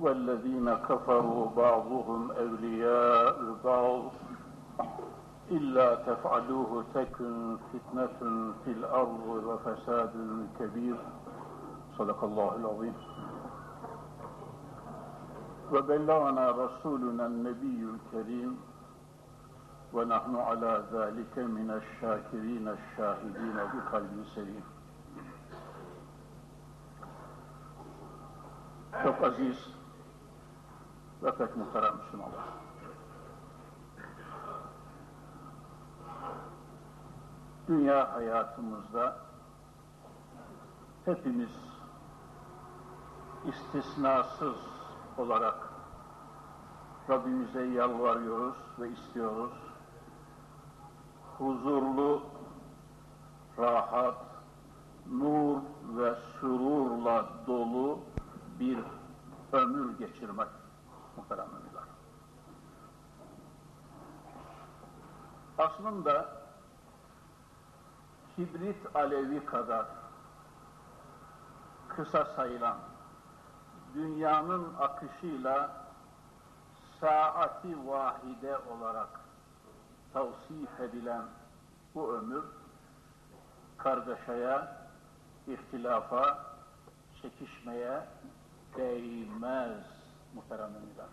والذين كفروا بعضهم أولياء بعض إلا تفعلوه تكن فتنة في الأرض وفساد كبير. صدق الله العظيم. وبلغنا رسولنا النبي الكريم ونحن على ذلك من الشاكرين الشاهدين بقلب سليم. Çok aziz ve muhterem Müslümanlar. Dünya hayatımızda hepimiz istisnasız olarak Rabbimize yalvarıyoruz ve istiyoruz. Huzurlu, rahat, nur ve sururla dolu bir ömür geçirmek muhterem müminler. Aslında kibrit alevi kadar kısa sayılan dünyanın akışıyla saati vahide olarak tavsif edilen bu ömür kargaşaya, ihtilafa, çekişmeye değmez muhterem müminler.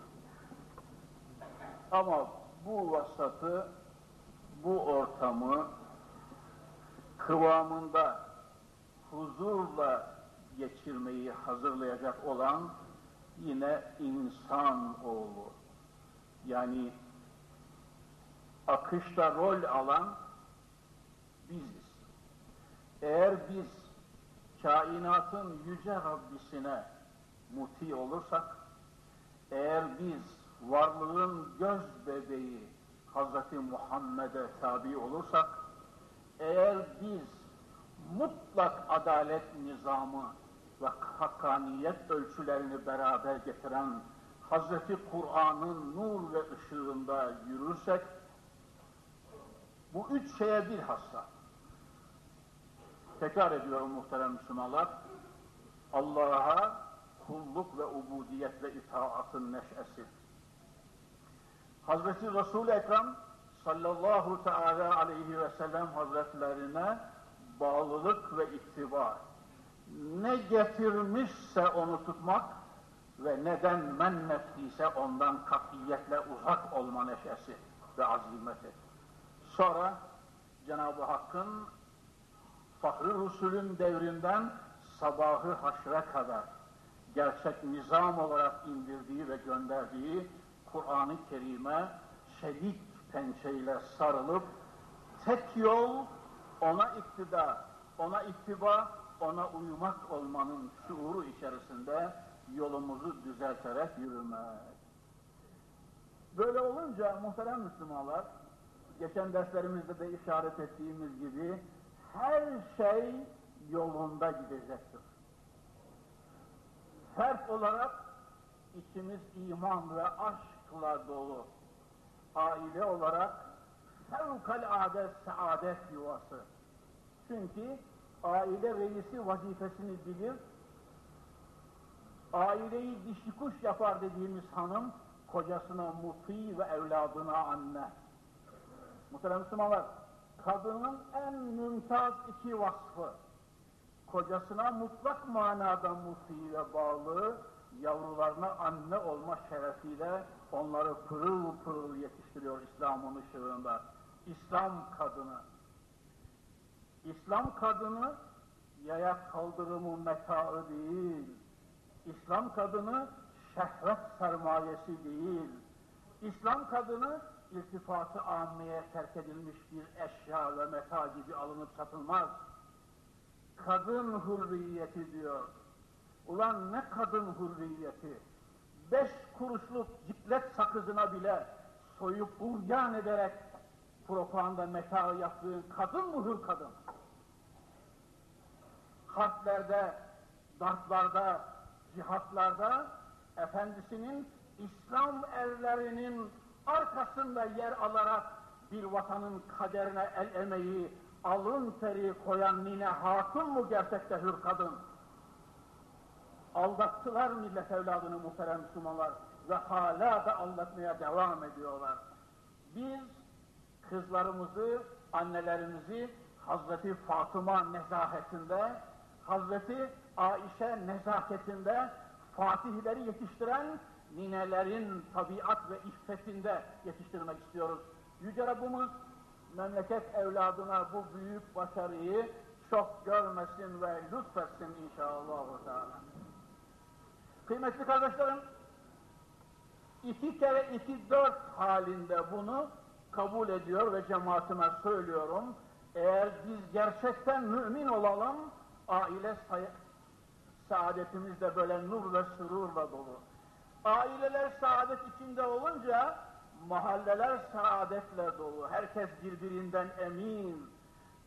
Ama bu vasatı, bu ortamı kıvamında huzurla geçirmeyi hazırlayacak olan yine insan oğlu. Yani akışta rol alan biziz. Eğer biz kainatın yüce Rabbisine muti olursak, eğer biz varlığın göz bebeği Hz. Muhammed'e tabi olursak, eğer biz mutlak adalet nizamı ve hakkaniyet ölçülerini beraber getiren Hz. Kur'an'ın nur ve ışığında yürürsek, bu üç şeye bilhassa, tekrar ediyorum muhterem Müslümanlar, Allah'a kulluk ve ubudiyet ve itaatın neşesi. Hazreti Resul-i Ekrem sallallahu teala aleyhi ve sellem hazretlerine bağlılık ve ittiba. Ne getirmişse onu tutmak ve neden men ettiyse ondan katiyetle uzak olma neşesi ve azimeti. Sonra Cenab-ı Hakk'ın Fahri Rusul'ün devrinden sabahı haşre kadar gerçek nizam olarak indirdiği ve gönderdiği Kur'an-ı Kerim'e şedik pençeyle sarılıp tek yol ona iktida, ona ittiba, ona uymak olmanın şuuru içerisinde yolumuzu düzelterek yürümek. Böyle olunca muhterem Müslümanlar, geçen derslerimizde de işaret ettiğimiz gibi her şey yolunda gidecektir. Fert olarak içimiz iman ve aşkla dolu. Aile olarak fevkalade saadet yuvası. Çünkü aile reisi vazifesini bilir, aileyi dişli kuş yapar dediğimiz hanım, kocasına muti ve evladına anne. Muhterem Müslümanlar, kadının en mümtaz iki vasfı, kocasına mutlak manada muti bağlı, yavrularına anne olma şerefiyle onları pırıl pırıl yetiştiriyor İslam'ın ışığında. İslam kadını. İslam kadını yaya kaldırımı metaı değil. İslam kadını şehvet sermayesi değil. İslam kadını iltifatı ammeye terk edilmiş bir eşya ve meta gibi alınıp satılmaz. Kadın hürriyeti diyor. Ulan ne kadın hürriyeti! Beş kuruşluk ciklet sakızına bile soyup urgan ederek propaganda meta yaptığın kadın bu hür kadın. Harplerde, dartlarda, cihatlarda efendisinin İslam erlerinin arkasında yer alarak bir vatanın kaderine el emeği, alın teri koyan nine hatun mu gerçekte hür kadın? Aldattılar millet evladını muhterem Müslümanlar ve hala da aldatmaya devam ediyorlar. Biz kızlarımızı, annelerimizi Hazreti Fatıma nezahetinde, Hazreti Aişe nezaketinde fatihleri yetiştiren ninelerin tabiat ve iffetinde yetiştirmek istiyoruz. Yüce Rabbimiz memleket evladına bu büyük başarıyı çok görmesin ve lütfetsin inşallah. Kıymetli kardeşlerim, iki kere iki dört halinde bunu kabul ediyor ve cemaatime söylüyorum. Eğer biz gerçekten mümin olalım, aile saadetimiz de böyle nur ve sürurla dolu. Aileler saadet içinde olunca mahalleler saadetle dolu. Herkes birbirinden emin.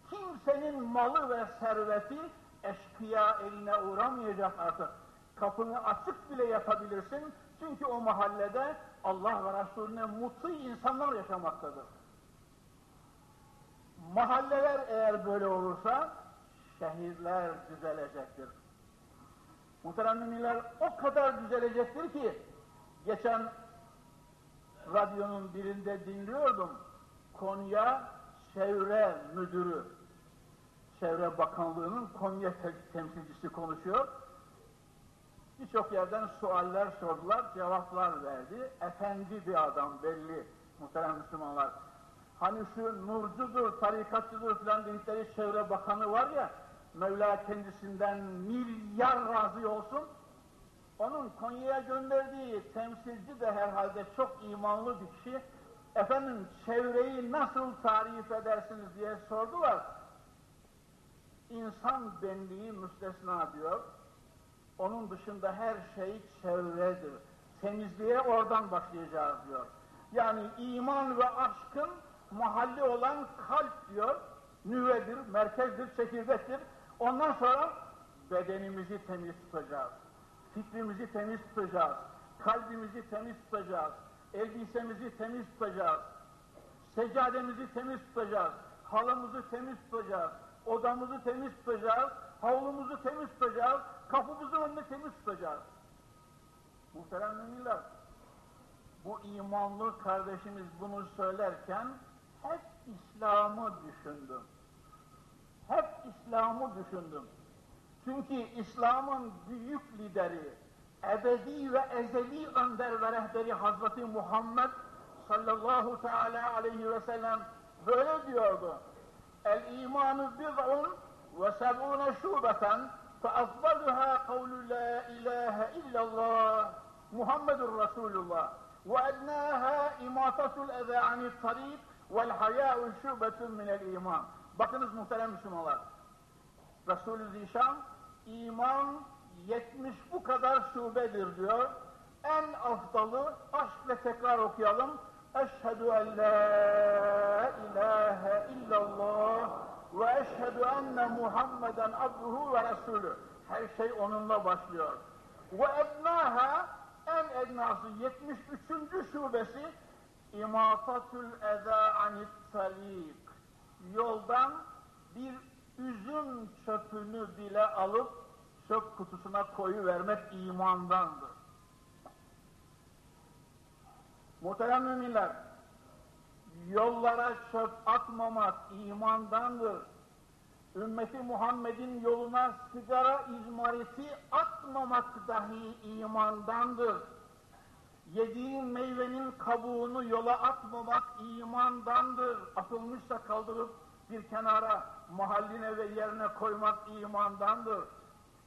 Kimsenin malı ve serveti eşkıya eline uğramayacak artık. Kapını açık bile yapabilirsin. Çünkü o mahallede Allah ve Resulüne mutlu insanlar yaşamaktadır. Mahalleler eğer böyle olursa şehirler düzelecektir. Muhterem o kadar düzelecektir ki geçen radyonun birinde dinliyordum. Konya Çevre Müdürü, Çevre Bakanlığı'nın Konya temsilcisi konuşuyor. Birçok yerden sualler sordular, cevaplar verdi. Efendi bir adam belli muhterem Müslümanlar. Hani şu nurcudur, tarikatçıdır filan dedikleri çevre bakanı var ya, Mevla kendisinden milyar razı olsun. Onun Konya'ya gönderdiği temsilci de herhalde çok imanlı bir kişi. Efendim çevreyi nasıl tarif edersiniz diye sordular. İnsan benliği müstesna diyor. Onun dışında her şey çevredir. Temizliğe oradan başlayacağız diyor. Yani iman ve aşkın mahalli olan kalp diyor. Nüvedir, merkezdir, çekirdektir. Ondan sonra bedenimizi temiz tutacağız. Fikrimizi temiz tutacağız. Kalbimizi temiz tutacağız. Elbisemizi temiz tutacağız. Seccademizi temiz tutacağız. Halımızı temiz tutacağız. Odamızı temiz tutacağız. Havlumuzu temiz tutacağız. Kapımızın önünde temiz tutacağız. Muhterem müminler, bu imanlı kardeşimiz bunu söylerken hep İslam'ı düşündüm. Hep İslam'ı düşündüm. Çünkü İslam'ın büyük lideri, ebedi ve ezeli önder ve rehberi Hazreti Muhammed sallallahu teala aleyhi ve sellem böyle diyordu. El imanu bid'un ve seb'une şubeten fe afdaluha kavlu la ilahe illallah Muhammedur Resulullah ve ednaha imatatul eza anil tarik vel hayâ'u şubetun minel iman. Bakınız muhterem Müslümanlar. Resul-ü Zişan iman 70 bu kadar şubedir diyor. En afdalı aşkla tekrar okuyalım. Eşhedü en la ilahe illallah ve eşhedü enne Muhammeden abduhu ve resulü. Her şey onunla başlıyor. Ve ednaha en ednası 73. şubesi imatatül eza anit talik. Yoldan bir üzüm çöpünü bile alıp çöp kutusuna koyu vermek imandandır. Muhterem müminler, yollara çöp atmamak imandandır. Ümmeti Muhammed'in yoluna sigara izmariti atmamak dahi imandandır. Yediğin meyvenin kabuğunu yola atmamak imandandır. Atılmışsa kaldırıp bir kenara mahalline ve yerine koymak imandandır.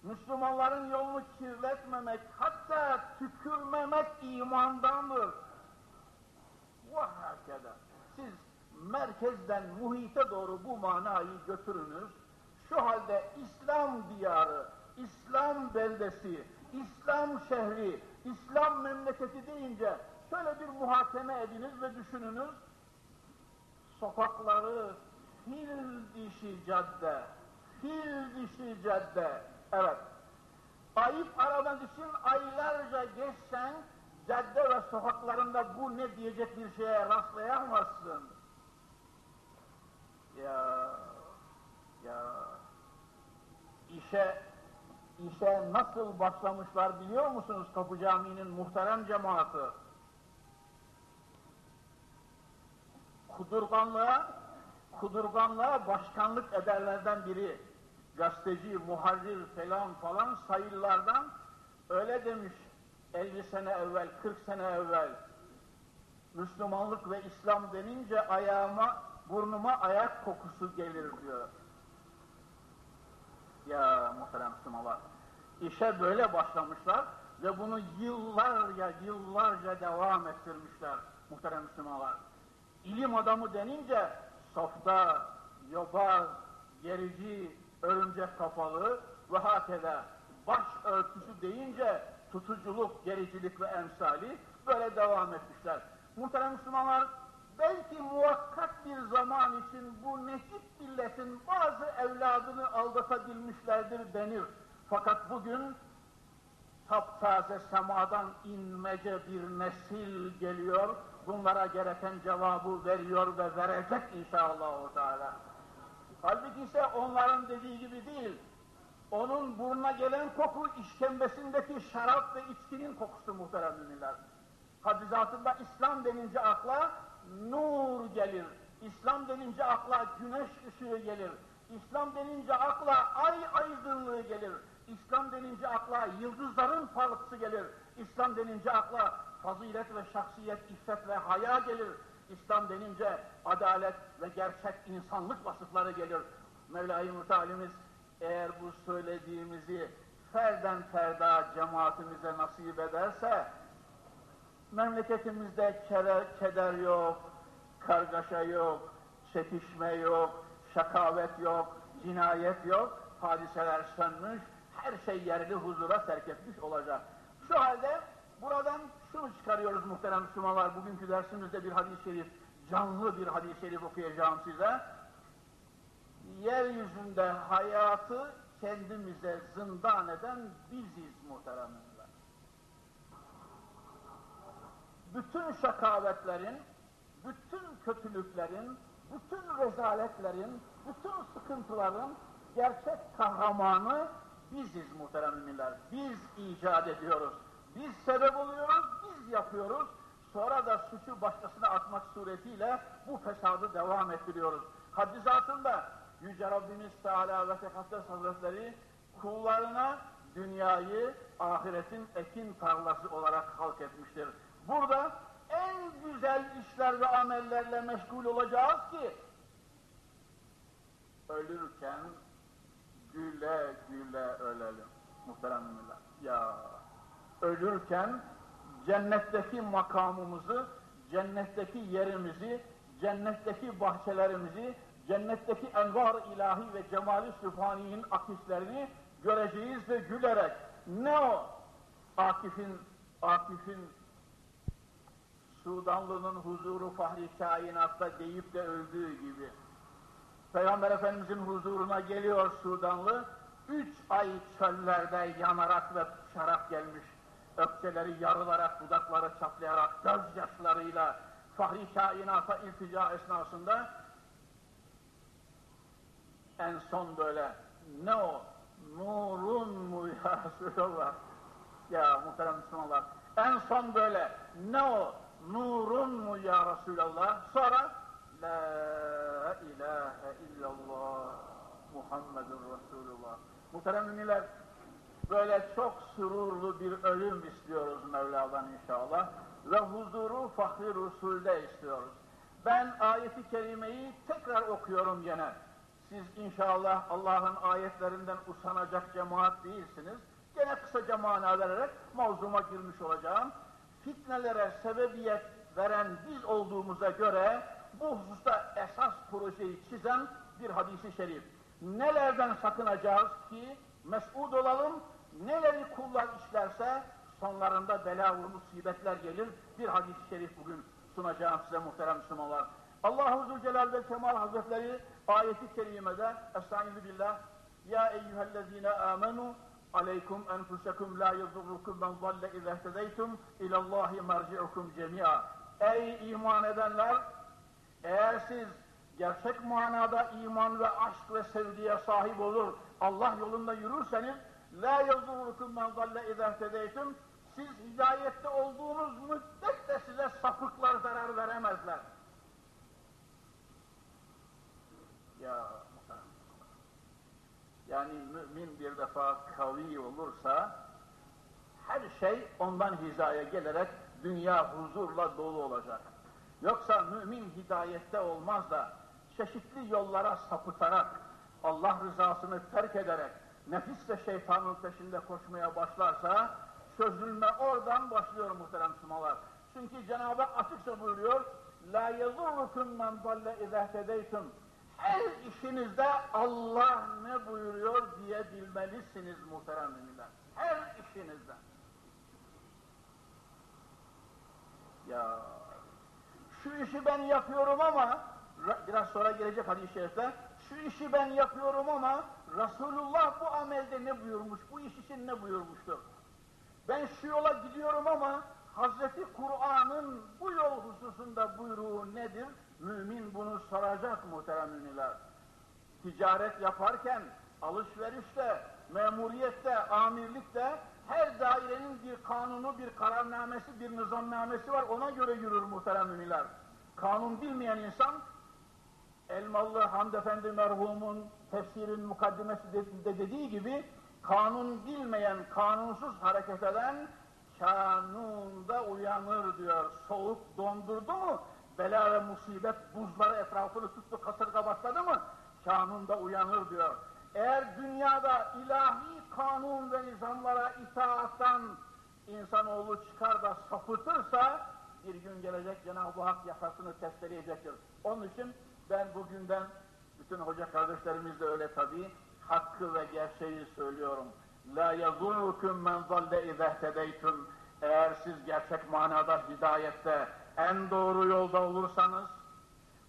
Müslümanların yolunu kirletmemek, hatta tükürmemek imandandır. Vahhakede. Siz merkezden muhite doğru bu manayı götürünüz. Şu halde İslam diyarı, İslam beldesi, İslam şehri, İslam memleketi deyince şöyle bir muhakeme ediniz ve düşününüz. Sokakları fil dişi cadde, fil dişi cadde. Evet. Ayıp aramak için aylarca geçsen cadde ve sokaklarında bu ne diyecek bir şeye rastlayamazsın. Ya, ya, işe, işe nasıl başlamışlar biliyor musunuz Kapı Camii'nin muhterem cemaati? Kudurganlığa, kudurganlığa başkanlık ederlerden biri, gazeteci, muharrir falan falan sayılardan öyle demiş 50 sene evvel, 40 sene evvel Müslümanlık ve İslam denince ayağıma, burnuma ayak kokusu gelir diyor. Ya muhterem Müslümanlar, işe böyle başlamışlar ve bunu yıllarca, yıllarca devam ettirmişler muhterem Müslümanlar. İlim adamı denince softa, yobaz, gerici, örümcek kafalı ve hakeza baş örtüsü deyince tutuculuk, gericilik ve emsali böyle devam etmişler. Muhterem Müslümanlar, belki muvakkat bir zaman için bu nesit milletin bazı evladını aldatabilmişlerdir denir. Fakat bugün taptaze semadan inmece bir nesil geliyor, bunlara gereken cevabı veriyor ve verecek inşallah. Teala. Halbuki ise onların dediği gibi değil, onun burnuna gelen koku işkembesindeki şarap ve içkinin kokusu muhterem müminler. Hadizatında İslam denince akla nur gelir. İslam denince akla güneş ışığı gelir. İslam denince akla ay aydınlığı gelir. İslam denince akla yıldızların parıltısı gelir. İslam denince akla fazilet ve şahsiyet, iffet ve haya gelir. İslam denince adalet ve gerçek insanlık vasıfları gelir. Mevla-i Mutalimiz eğer bu söylediğimizi ferden ferda cemaatimize nasip ederse memleketimizde keder, keder yok, kargaşa yok, çekişme yok, şakavet yok, cinayet yok, hadiseler sönmüş, her şey yerli huzura terk etmiş olacak. Şu halde buradan şunu çıkarıyoruz muhterem Müslümanlar, bugünkü dersimizde bir hadis-i şerif, canlı bir hadis-i şerif okuyacağım size. Yeryüzünde hayatı kendimize zindan eden biziz muhteremler. Bütün şakavetlerin, bütün kötülüklerin, bütün rezaletlerin, bütün sıkıntıların gerçek kahramanı biziz muhterem müminler. Biz icat ediyoruz. Biz sebep oluyoruz, biz yapıyoruz. Sonra da suçu başkasına atmak suretiyle bu fesadı devam ettiriyoruz. Hadisatında Yüce Rabbimiz Teala ve Tekaddes Hazretleri kullarına dünyayı ahiretin ekin tarlası olarak halk etmiştir. Burada en güzel işler ve amellerle meşgul olacağız ki ölürken güle güle ölelim. Muhterem müminler. Ya ölürken cennetteki makamımızı, cennetteki yerimizi, cennetteki bahçelerimizi, cennetteki envar ilahi ve cemali sübhaniyin akislerini göreceğiz ve gülerek ne o Akif'in Akif'in Sudanlı'nın huzuru fahri kainatta deyip de öldüğü gibi Peygamber Efendimizin huzuruna geliyor Sudanlı üç ay çöllerde yanarak ve tutuşarak gelmiş öfkeleri yarılarak, dudakları çatlayarak, gözyaşlarıyla fahri kainata iltica esnasında en son böyle ne o? Nurun mu ya Resulallah? Ya muhterem Müslümanlar. En son böyle ne o? Nurun mu ya Resulallah? Sonra La ilahe illallah Muhammedun Resulullah. Muhterem müminler böyle çok sururlu bir ölüm istiyoruz Mevla'dan inşallah ve huzuru fahri rusulde istiyoruz. Ben ayeti kerimeyi tekrar okuyorum gene. Siz inşallah Allah'ın ayetlerinden usanacak cemaat değilsiniz. Gene kısaca mana vererek mavzuma girmiş olacağım. Fitnelere sebebiyet veren biz olduğumuza göre bu hususta esas projeyi çizen bir hadisi şerif. Nelerden sakınacağız ki mes'ud olalım, neleri kullar işlerse sonlarında bela ve musibetler gelir. Bir hadis-i şerif bugün sunacağım size muhterem Müslümanlar. Allah-u Zülcelal ve Kemal Hazretleri ayeti kerimede Estaizu billah Ya eyyühellezine amenu aleykum enfusekum la yadurrukum men zalle izâ ihtedeytum ilallahi merci'ukum cemi'a Ey iman edenler eğer siz gerçek manada iman ve aşk ve sevgiye sahip olur Allah yolunda yürürseniz la yadurrukum men zalle izâ ihtedeytum siz hidayette olduğunuz müddetçe size sapıklar zarar veremezler. Ya yani mümin bir defa kavi olursa her şey ondan hizaya gelerek dünya huzurla dolu olacak. Yoksa mümin hidayette olmaz da çeşitli yollara sapıtarak Allah rızasını terk ederek nefis ve şeytanın peşinde koşmaya başlarsa çözülme oradan başlıyor muhterem Müslümanlar. Çünkü Cenab-ı Hak açıkça buyuruyor La yezurrukum men dalle izâ her işinizde Allah ne buyuruyor diye bilmelisiniz muhterem müminler. Her işinizde. Ya şu işi ben yapıyorum ama biraz sonra gelecek hadis-i şerifte şu işi ben yapıyorum ama Resulullah bu amelde ne buyurmuş, bu iş için ne buyurmuştur? Ben şu yola gidiyorum ama Hazreti Kur'an'ın bu yol hususunda buyruğu nedir? Mümin bunu soracak muhterem müminler. Ticaret yaparken, alışverişte, memuriyette, amirlikte her dairenin bir kanunu, bir kararnamesi, bir nizamnamesi var. Ona göre yürür muhterem müminler. Kanun bilmeyen insan, Elmalı Hamd Efendi merhumun tefsirin mukaddimesi de dediği gibi, kanun bilmeyen, kanunsuz hareket eden, kanunda uyanır diyor. Soğuk dondurdu mu, bela ve musibet buzları etrafını tuttu, kasırga başladı mı, kanunda uyanır diyor. Eğer dünyada ilahi kanun ve nizamlara itaattan insanoğlu çıkar da sapıtırsa, bir gün gelecek Cenab-ı Hak yakasını testeleyecektir. Onun için ben bugünden, bütün hoca kardeşlerimiz de öyle tabii, hakkı ve gerçeği söylüyorum. La yazurrukum men zalle izehtedeytum. Eğer siz gerçek manada hidayette en doğru yolda olursanız,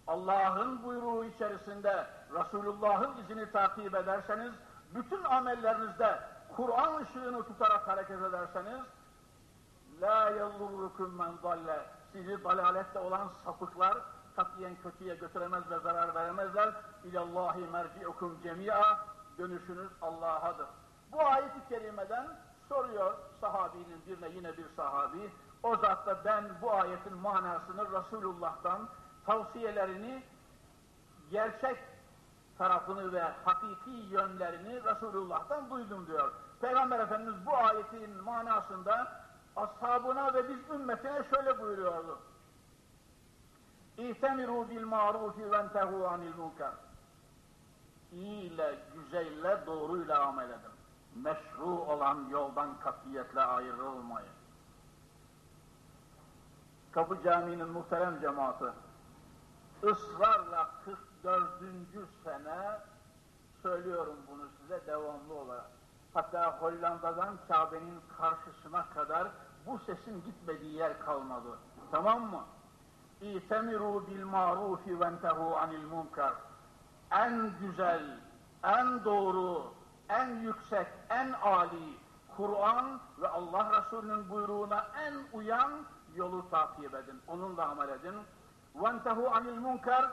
Allah'ın buyruğu içerisinde Resulullah'ın izini takip ederseniz, bütün amellerinizde Kur'an ışığını tutarak hareket ederseniz, la yallurrukum men zalle. Sizi dalalette olan sapıklar katiyen kötüye götüremez ve zarar veremezler. İlallahi merci'ukum cemi'a. Dönüşünüz Allah'adır. Bu ayet-i kerimeden soruyor sahabinin birine yine bir sahabi. O zat da ben bu ayetin manasını Resulullah'tan, tavsiyelerini, gerçek tarafını ve hakiki yönlerini Resulullah'tan duydum diyor. Peygamber Efendimiz bu ayetin manasında ashabına ve biz ümmetine şöyle buyuruyordu. İhtemiru bil marufi ve entehu anil munkar. İyi ile, güzelle, doğruyla amel edin. Meşru olan yoldan katiyetle ayrılmayın. Kapı Camii'nin muhterem cemaati ısrarla 44. sene söylüyorum bunu size devamlı olarak. Hatta Hollanda'dan Kabe'nin karşısına kadar bu sesin gitmediği yer kalmadı. Tamam mı? İtemiru bil marufi ve entehu anil munkar. En güzel, en doğru, en yüksek, en âli Kur'an ve Allah Resulü'nün buyruğuna en uyan yolu takip edin. Onunla amel edin. وَانْتَهُ عَنِ الْمُنْكَرِ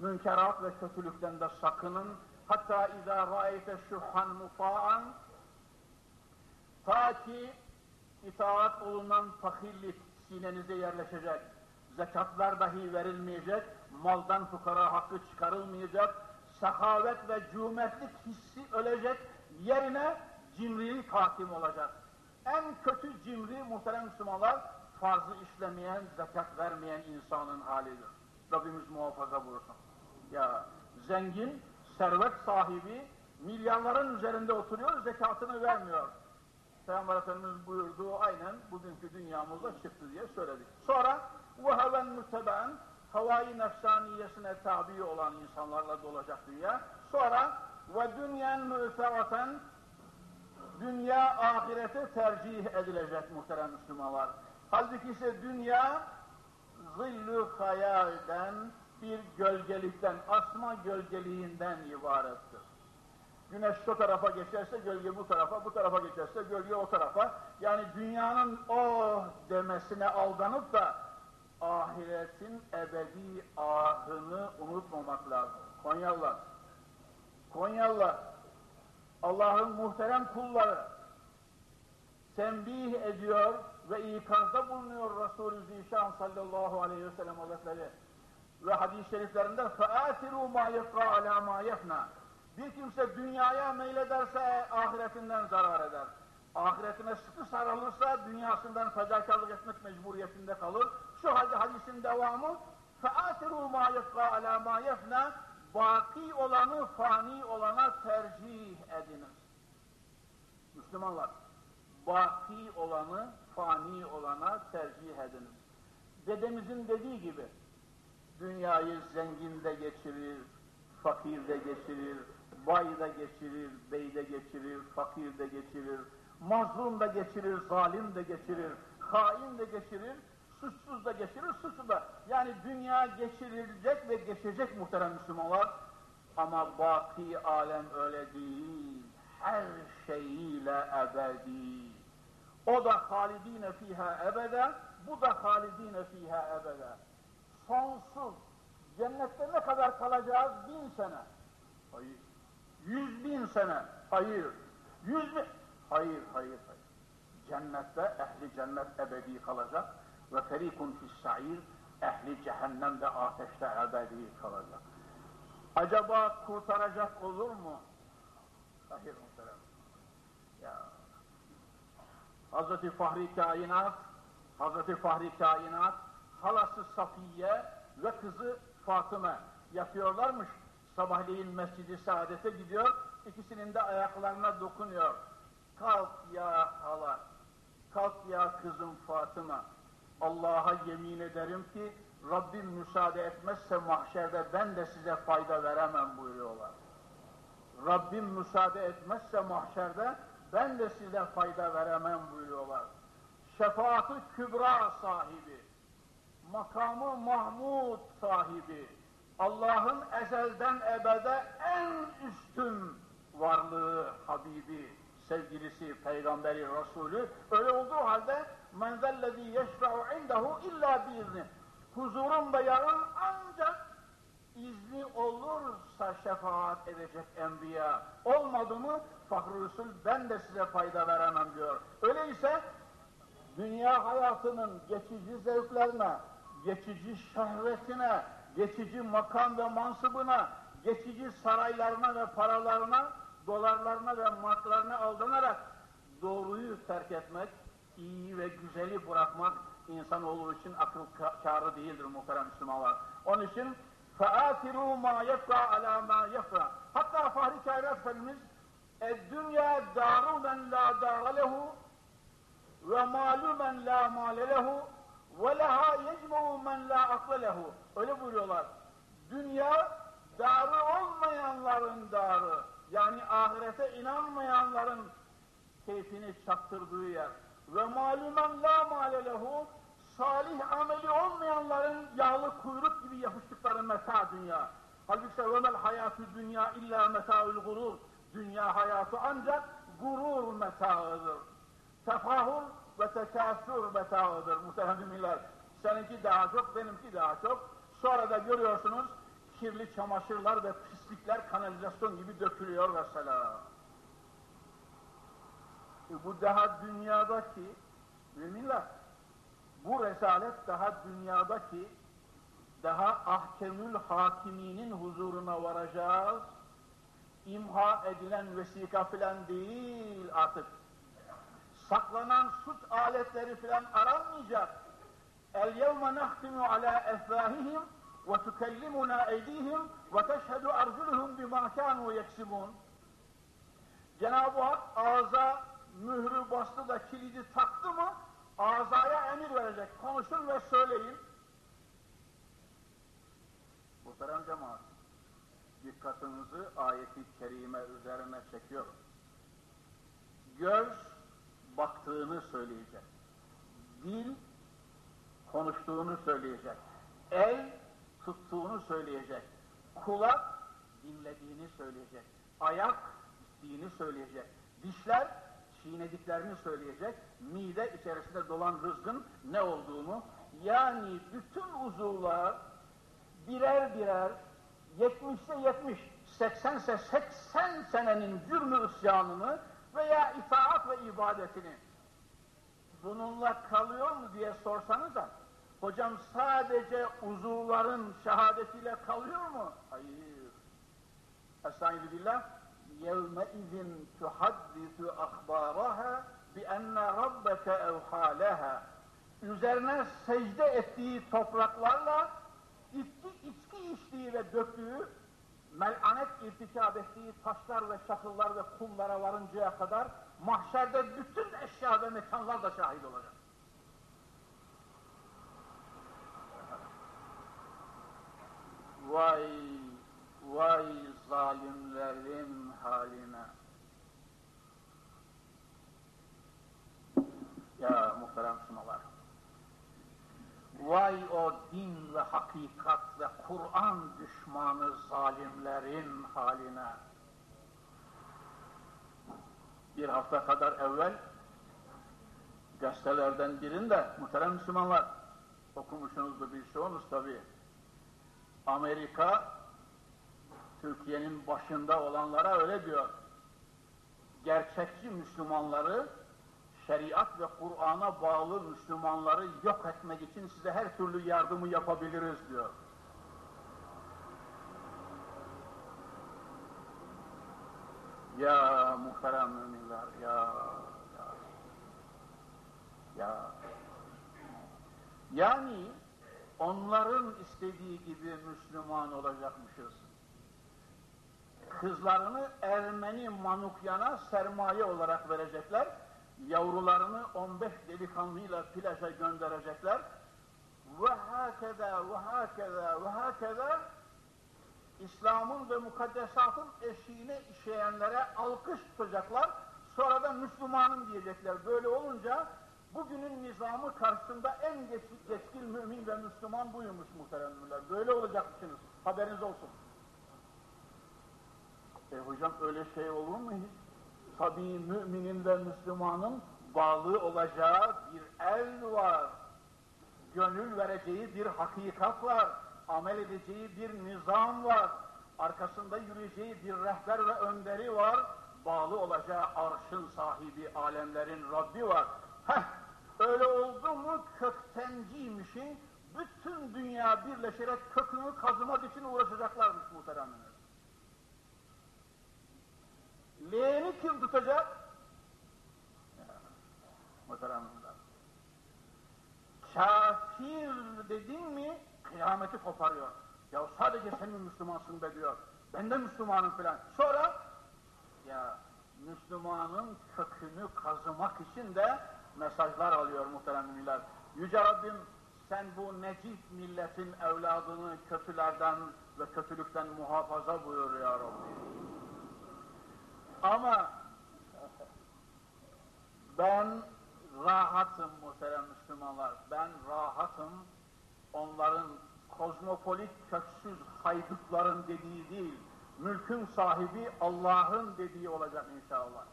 münkerat ve kötülükten de sakının. Hatta izâ râeyte şuhhan muta'an ta ki itaat olunan fakirlik sinenize yerleşecek. Zekatlar dahi verilmeyecek, maldan fukara hakkı çıkarılmayacak, sehavet ve cümetlik hissi ölecek, yerine cimrilik hakim olacak. En kötü cimri muhterem Müslümanlar, farzı işlemeyen, zekat vermeyen insanın halidir. Rabbimiz muhafaza buyursun. Ya zengin, servet sahibi, milyarların üzerinde oturuyor, zekatını vermiyor. Peygamber Efendimiz buyurduğu aynen bugünkü dünyamızda çıktı diye söyledik. Sonra وَهَوَنْ مُتَبَنْ havai nefsaniyesine tabi olan insanlarla dolacak dünya. Sonra ve dünyen müferaten dünya ahirete tercih edilecek muhterem Müslümanlar. Halbuki ise dünya zillü hayalden bir gölgelikten, asma gölgeliğinden ibarettir. Güneş şu tarafa geçerse gölge bu tarafa, bu tarafa geçerse gölge o tarafa. Yani dünyanın o demesine aldanıp da ahiretin ebedi ahını unutmamak lazım. Konyalılar, Konyalılar, Allah'ın muhterem kulları tembih ediyor ve ikazda bulunuyor Resulü Zişan sallallahu aleyhi ve sellem Hazretleri Ve hadis-i şeriflerinde فَآتِرُوا مَا يَفْقَى عَلَى مَا يَفْنَى Bir kimse dünyaya meylederse ahiretinden zarar eder. Ahiretine sıkı sarılırsa dünyasından fedakarlık etmek mecburiyetinde kalır. Şu halde hadisin devamı فَآتِرُوا مَا يَفْقَى عَلَى مَا يَفْنَى Baki olanı fani olana tercih ediniz. Müslümanlar, baki olanı fani olana tercih ediniz. Dedemizin dediği gibi, dünyayı zengin de geçirir, fakir de geçirir, bay da geçirir, bey de geçirir, fakir de geçirir, mazlum da geçirir, zalim de geçirir, hain de geçirir, suçsuz da geçirir, suçsuz da. Yani dünya geçirilecek ve geçecek muhterem Müslümanlar. Ama baki alem öyle değil. Her şeyiyle ebedi. O da halidine fiha ebede, bu da halidine fiha ebede. Sonsuz. Cennette ne kadar kalacağız? Bin sene. Hayır. Yüz bin sene. Hayır. Yüz bin. Hayır, hayır, hayır. Cennette ehli cennet ebedi kalacak ve ferikun fis-sa'ir ehli cehennemde ateşte ebedi kalacak. Acaba kurtaracak olur mu? Hayır muhterem. Ya. Hazreti Fahri Kainat, Hazreti Fahri Kainat, halası Safiye ve kızı Fatıma yapıyorlarmış. Sabahleyin Mescid-i Saadet'e gidiyor, ikisinin de ayaklarına dokunuyor. Kalk ya hala, kalk ya kızım Fatıma. Allah'a yemin ederim ki Rabbim müsaade etmezse mahşerde ben de size fayda veremem buyuruyorlar. Rabbim müsaade etmezse mahşerde ben de size fayda veremem buyuruyorlar. Şefaat-ı kübra sahibi, makamı Mahmud sahibi, Allah'ın ezelden ebede en üstün varlığı Habibi, sevgilisi, peygamberi, Resulü. Öyle olduğu halde men zellezî yeşfe'u indehu illa biizni. Huzurun yarın ancak izni olursa şefaat edecek enbiya. Olmadı mı Fahri Resul ben de size fayda veremem diyor. Öyleyse dünya hayatının geçici zevklerine, geçici şehvetine, geçici makam ve mansıbına, geçici saraylarına ve paralarına, dolarlarına ve marklarına aldanarak doğruyu terk etmek, iyi ve güzeli bırakmak insanoğlu için akıl kârı değildir muhterem Müslümanlar. Onun için فَآتِرُوا مَا يَفْرَى عَلَى مَا يَفْرَى Hatta Fahri Kainat Efendimiz اَدْدُنْيَا دَارُ مَنْ لَا دَارَ لَهُ وَمَالُ مَنْ لَا مَالَ لَهُ وَلَهَا يَجْمَعُ مَنْ لَا أَقْلَ لَهُ Öyle buyuruyorlar. Dünya darı olmayanların darı. Yani ahirete inanmayanların keyfini çaktırdığı yer. Ve malumen la male lehu salih ameli olmayanların yağlı kuyruk gibi yapıştıkları meta dünya. Halbuki وَمَا hayatü dünya illa meta'ül gurur. Dünya hayatı ancak gurur metağıdır. Tefahur ve tekasür metağıdır muhterem müminler. Seninki daha çok, benimki daha çok. Sonra da görüyorsunuz kirli çamaşırlar ve pislikler kanalizasyon gibi dökülüyor mesela. E bu daha dünyadaki müminler. Bu rezalet daha dünyadaki daha ahkemül hakiminin huzuruna varacağız. İmha edilen vesika filan değil artık. Saklanan suç aletleri filan aranmayacak. El yevme nahtimu ala efvahihim ve tukellimuna eydihim ve teşhedü arjuluhum bima kanu yeksibun. Cenab-ı Hak ağza mührü bastı da kilidi taktı mı azaya emir verecek. Konuşun ve söyleyin. Muhterem cemaat, dikkatinizi ayeti kerime üzerine çekiyorum. Göz baktığını söyleyecek. Dil konuştuğunu söyleyecek. El tuttuğunu söyleyecek. Kulak dinlediğini söyleyecek. Ayak gittiğini söyleyecek. Dişler çiğnediklerini söyleyecek. Mide içerisinde dolan rızkın ne olduğunu yani bütün uzuvlar birer birer 70'se 70, 80'se 80 senenin cürmü isyanını veya itaat ve ibadetini bununla kalıyor mu diye sorsanız da hocam sadece uzuvların şehadetiyle kalıyor mu? Hayır. Estaizu billah yevme izin tuhaddisu akhbaraha bi enne rabbeke evhaleha üzerine secde ettiği topraklarla içki, içki içtiği ve döktüğü melanet irtikab ettiği taşlar ve şakıllar ve kumlara varıncaya kadar mahşerde bütün eşya ve mekanlar da şahit olacak. Vay, vay zalimlerin haline. Ya muhterem Müslümanlar. Vay o din ve hakikat ve Kur'an düşmanı zalimlerin haline. Bir hafta kadar evvel gazetelerden birinde muhterem Müslümanlar okumuşsunuzdur bir çoğunuz tabi. Amerika Türkiye'nin başında olanlara öyle diyor. Gerçekçi Müslümanları şeriat ve Kur'an'a bağlı Müslümanları yok etmek için size her türlü yardımı yapabiliriz diyor. Ya muhterem müminler, ya, ya, ya. Yani onların istediği gibi Müslüman olacakmışız. Kızlarını Ermeni manukyana sermaye olarak verecekler yavrularını 15 delikanlıyla plaja gönderecekler. Ve hakeza ve hakeza ve hakeza İslam'ın ve mukaddesatın eşiğine işeyenlere alkış tutacaklar. Sonra da Müslümanım diyecekler. Böyle olunca bugünün nizamı karşısında en geçkin mümin ve Müslüman buymuş muhteremler. Böyle olacakmışsınız. Haberiniz olsun. E hocam öyle şey olur mu hiç? Tabii müminin ve Müslümanın bağlı olacağı bir el var. Gönül vereceği bir hakikat var. Amel edeceği bir nizam var. Arkasında yürüyeceği bir rehber ve önderi var. Bağlı olacağı arşın sahibi alemlerin Rabbi var. Heh, öyle oldu mu köktenciymişin bütün dünya birleşerek kökünü kazımak için uğraşacaklarmış muhteremler. Leğeni kim tutacak? Muhteremler. Kafir dedin mi kıyameti koparıyor. Ya sadece sen mi Müslümansın be diyor. Ben de Müslümanım filan. Sonra ya Müslümanın kökünü kazımak için de mesajlar alıyor muhteremler. Yüce Rabbim sen bu necip milletin evladını kötülerden ve kötülükten muhafaza buyur ya Rabbi. Ama ben rahatım muhterem Müslümanlar. Ben rahatım. Onların kozmopolit köksüz haydutların dediği değil, mülkün sahibi Allah'ın dediği olacak inşallah.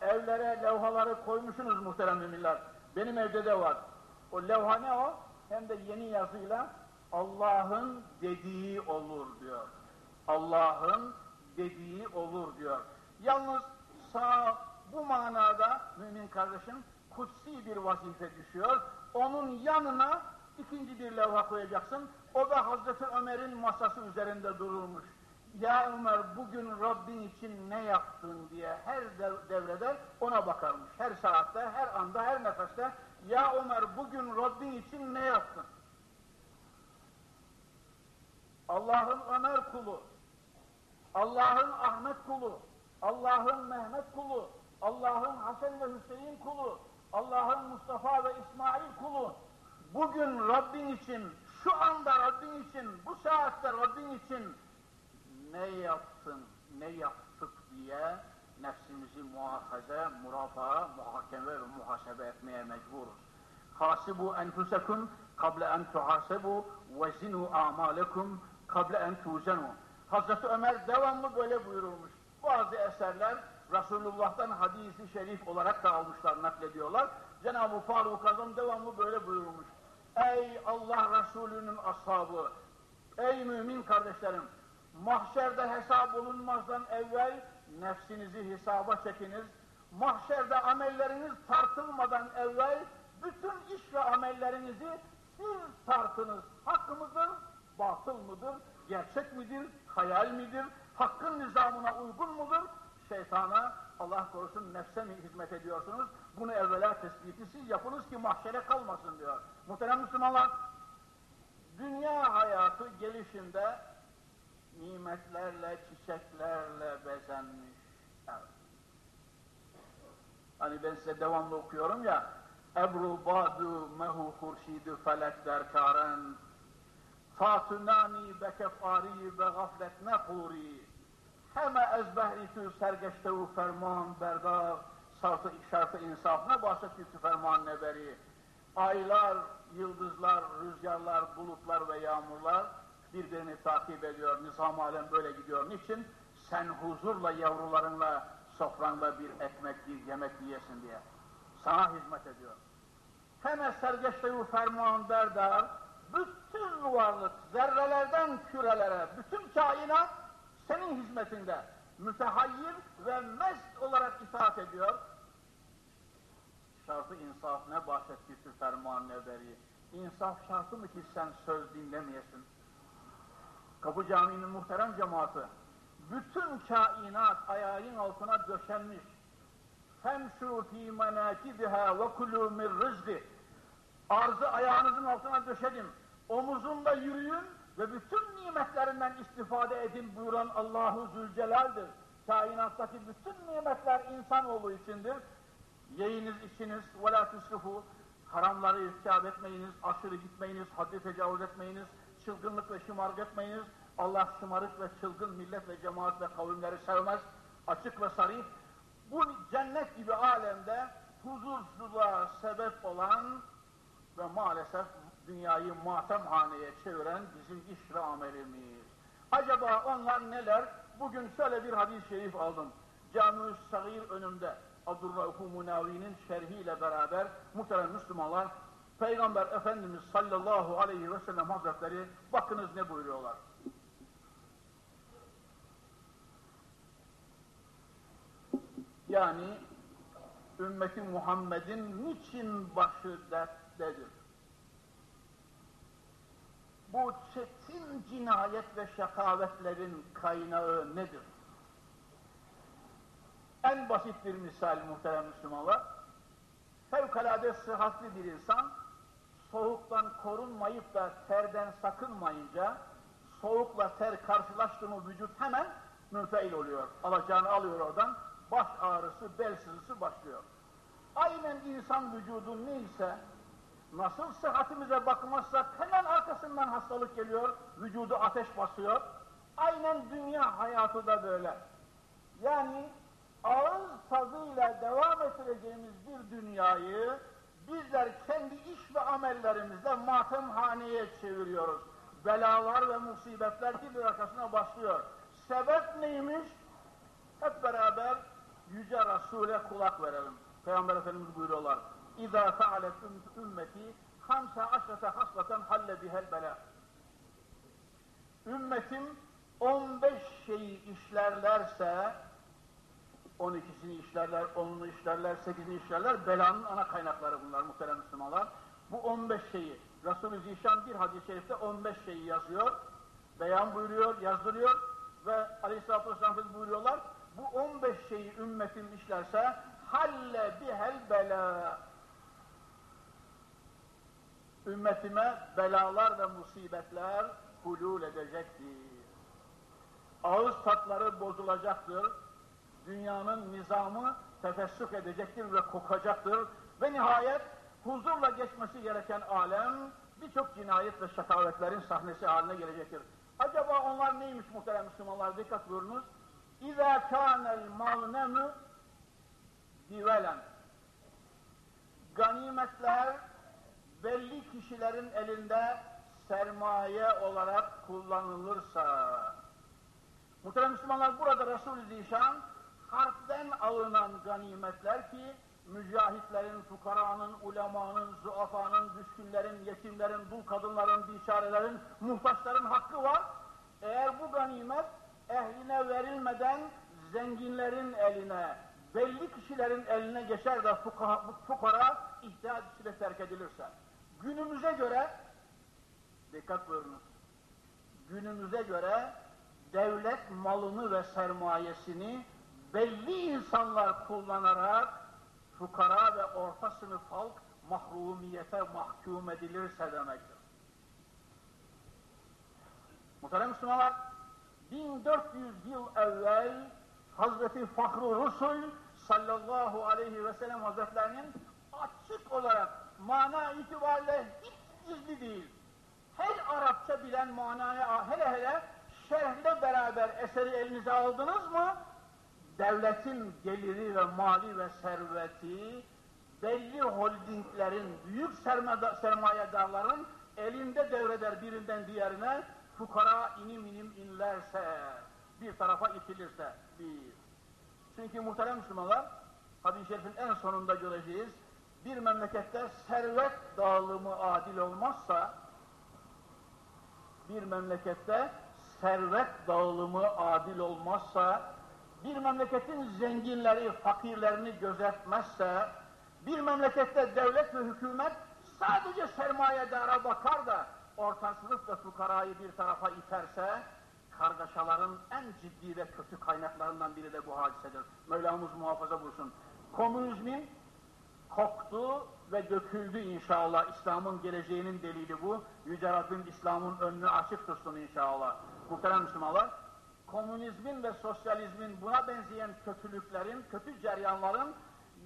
Evlere levhaları koymuşsunuz muhterem müminler. Benim evde de var. O levha ne o? Hem de yeni yazıyla Allah'ın dediği olur diyor. Allah'ın dediği olur diyor. Yalnız sağ bu manada mümin kardeşim kutsi bir vazife düşüyor. Onun yanına ikinci bir levha koyacaksın. O da Hazreti Ömer'in masası üzerinde durulmuş. Ya Ömer bugün Rabbin için ne yaptın diye her devrede ona bakarmış. Her saatte, her anda, her nefeste Ya Ömer bugün Rabbin için ne yaptın? Allah'ın Ömer kulu, Allah'ın Ahmet kulu, Allah'ın Mehmet kulu, Allah'ın Hasan ve Hüseyin kulu, Allah'ın Mustafa ve İsmail kulu, bugün Rabbin için, şu anda Rabbin için, bu saatte Rabbin için ne yaptın, ne yaptık diye nefsimizi muhafaza, murafaa, muhakeme ve muhasebe etmeye mecburuz. Hasibu enfusekum kable en tuhasebu ve zinu amalekum kable en tuzenu. Hazreti Ömer devamlı böyle buyurulmuş. Bazı eserler Resulullah'tan hadisi şerif olarak da almışlar, naklediyorlar. Cenab-ı Faruk Azam devamlı böyle buyurmuş. Ey Allah Resulü'nün ashabı, ey mümin kardeşlerim, mahşerde hesap olunmazdan evvel nefsinizi hesaba çekiniz. Mahşerde amelleriniz tartılmadan evvel bütün iş ve amellerinizi siz tartınız. Hak batıl mıdır, gerçek midir, hayal midir, hakkın nizamına uygun mudur, şeytana, Allah korusun nefse mi hizmet ediyorsunuz? Bunu evvela tespiti siz yapınız ki mahşere kalmasın diyor. Muhterem Müslümanlar, dünya hayatı gelişinde nimetlerle, çiçeklerle bezenmiş. Evet. Hani ben size devamlı okuyorum ya, Ebru badu mehu hurşidu felek derkaren, Fatunani bekefari be gaflet nefuri, Heme ez behritü sergeçtevu ferman berdar, şartı, şartı insaf ne bahsetti ferman neberi. Aylar, yıldızlar, rüzgarlar, bulutlar ve yağmurlar birbirini takip ediyor. Nizam alem böyle gidiyor. Niçin? Sen huzurla yavrularınla sofranda bir ekmek, bir yemek yiyesin diye. Sana hizmet ediyor. Hemen sergeçtevu ferman berdar, bütün varlık, zerrelerden kürelere, bütün kainat senin hizmetinde mütehayyir ve mest olarak itaat ediyor. Şartı insaf ne bahsetti şu ferman ne veri. İnsaf şartı mı ki sen söz dinlemeyesin? Kapı Camii'nin muhterem cemaati, bütün kainat ayağın altına döşenmiş. Femşu fî menâkibiha ve kulû min rızdi. Arzı ayağınızın altına döşedim. Omuzunda yürüyün ve bütün nimetlerinden istifade edin buyuran Allahu Zülcelal'dir. Kainattaki bütün nimetler insanoğlu içindir. Yiyiniz, içiniz, ve la tüsrifu, haramları irtikab etmeyiniz, aşırı gitmeyiniz, haddi tecavüz etmeyiniz, çılgınlık ve şımarık etmeyiniz. Allah şımarık ve çılgın millet ve cemaat ve kavimleri sevmez. Açık ve sarih. Bu cennet gibi alemde huzursuzluğa sebep olan ve maalesef dünyayı matemhaneye çeviren bizim iş ve amelimiz. Acaba onlar neler? Bugün şöyle bir hadis-i şerif aldım. Cami-ü Sagir önümde. Adurrahu Munavi'nin şerhiyle beraber muhterem Müslümanlar Peygamber Efendimiz sallallahu aleyhi ve sellem hazretleri bakınız ne buyuruyorlar. Yani ümmeti Muhammed'in niçin başı derttedir? Bu çetin cinayet ve şakavetlerin kaynağı nedir? En basit bir misal muhterem Müslümanlar, fevkalade sıhhatli bir insan, soğuktan korunmayıp da terden sakınmayınca, soğukla ter karşılaştı vücut hemen münfeil oluyor. Alacağını alıyor oradan, baş ağrısı, bel sızısı başlıyor. Aynen insan vücudu neyse, nasıl sıhhatimize bakmazsak hemen arkasından hastalık geliyor, vücudu ateş basıyor. Aynen dünya hayatı da böyle. Yani ağız tadıyla devam ettireceğimiz bir dünyayı bizler kendi iş ve amellerimizle matemhaneye çeviriyoruz. Belalar ve musibetler bir arkasına başlıyor. Sebep neymiş? Hep beraber Yüce Resul'e kulak verelim. Peygamber Efendimiz buyuruyorlar. İzâ fealet ümmeti hamse aşrete haslaten halle bihel bela. Ümmetim 15 şeyi işlerlerse 12'sini işlerler, 10'unu işlerler, 8'ini işlerler. Belanın ana kaynakları bunlar muhterem Müslümanlar. Bu 15 şeyi, Resul-i Zişan bir hadis-i şerifte 15 şeyi yazıyor, beyan buyuruyor, yazdırıyor ve Aleyhisselatü Vesselam buyuruyorlar, bu 15 şeyi ümmetim işlerse halle bihel bela ümmetime belalar ve musibetler hulul edecektir. Ağız tatları bozulacaktır, dünyanın nizamı tefessük edecektir ve kokacaktır ve nihayet huzurla geçmesi gereken alem birçok cinayet ve şakavetlerin sahnesi haline gelecektir. Acaba onlar neymiş muhterem Müslümanlar? Dikkat buyurunuz. İza kânel mağnemu divelen. Ganimetler belli kişilerin elinde sermaye olarak kullanılırsa, muhterem Müslümanlar burada Resul-i Zişan, harpten alınan ganimetler ki, mücahitlerin, fukaranın, ulemanın, zuafanın, düşkünlerin, yetimlerin, dul kadınların, biçarelerin, muhtaçların hakkı var. Eğer bu ganimet ehline verilmeden zenginlerin eline, belli kişilerin eline geçer de fukara, fukara ihtiyaç içinde terk edilirse, günümüze göre, dikkat buyurunuz, günümüze göre devlet malını ve sermayesini belli insanlar kullanarak fukara ve orta sınıf halk mahrumiyete mahkum edilirse demektir. Muhterem Müslümanlar, 1400 yıl evvel Hazreti Fahru Rusul sallallahu aleyhi ve sellem hazretlerinin açık olarak mana itibariyle hiç gizli değil. Her Arapça bilen manaya hele hele şerhle beraber eseri elinize aldınız mı devletin geliri ve mali ve serveti belli holdinglerin, büyük sermayedarların elinde devreder birinden diğerine fukara inim inim inlerse, bir tarafa itilirse bir. Çünkü muhterem Müslümanlar, hadis-i şerifin en sonunda göreceğiz, bir memlekette servet dağılımı adil olmazsa, bir memlekette servet dağılımı adil olmazsa, bir memleketin zenginleri fakirlerini gözetmezse, bir memlekette devlet ve hükümet sadece sermayedara bakar da orta sınıf ve fukarayı bir tarafa iterse, kargaşaların en ciddi ve kötü kaynaklarından biri de bu hadisedir. Mevlamız muhafaza bulsun. Komünizmin koktu ve döküldü inşallah. İslam'ın geleceğinin delili bu. Yüce Rabbim İslam'ın önünü açık tutsun inşallah. Muhterem Müslümanlar, komünizmin ve sosyalizmin buna benzeyen kötülüklerin, kötü ceryanların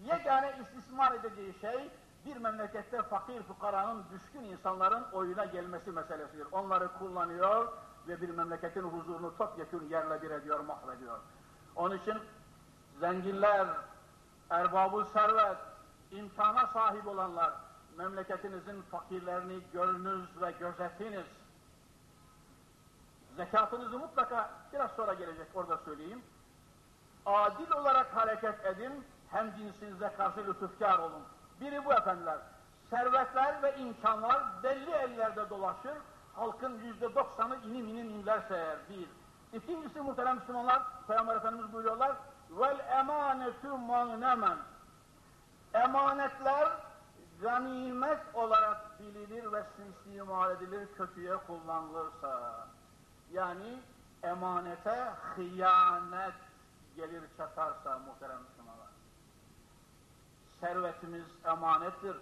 yegane istismar edeceği şey bir memlekette fakir fukaranın, düşkün insanların oyuna gelmesi meselesidir. Onları kullanıyor ve bir memleketin huzurunu topyekun yerle bir ediyor, mahvediyor. Onun için zenginler, erbabı servet, imkana sahip olanlar, memleketinizin fakirlerini görünüz ve gözetiniz. Zekatınızı mutlaka biraz sonra gelecek orada söyleyeyim. Adil olarak hareket edin, hem cinsinize karşı lütufkar olun. Biri bu efendiler. Servetler ve imkanlar belli ellerde dolaşır, halkın yüzde doksanı inim inim inlerse eğer bir. İkincisi muhterem Müslümanlar, Peygamber Efendimiz buyuruyorlar, vel emanetu mağnemen. Emanetler ganimet olarak bilinir ve suistimal edilir, kötüye kullanılırsa. Yani emanete hıyanet gelir çatarsa muhterem Müslümanlar. Servetimiz emanettir,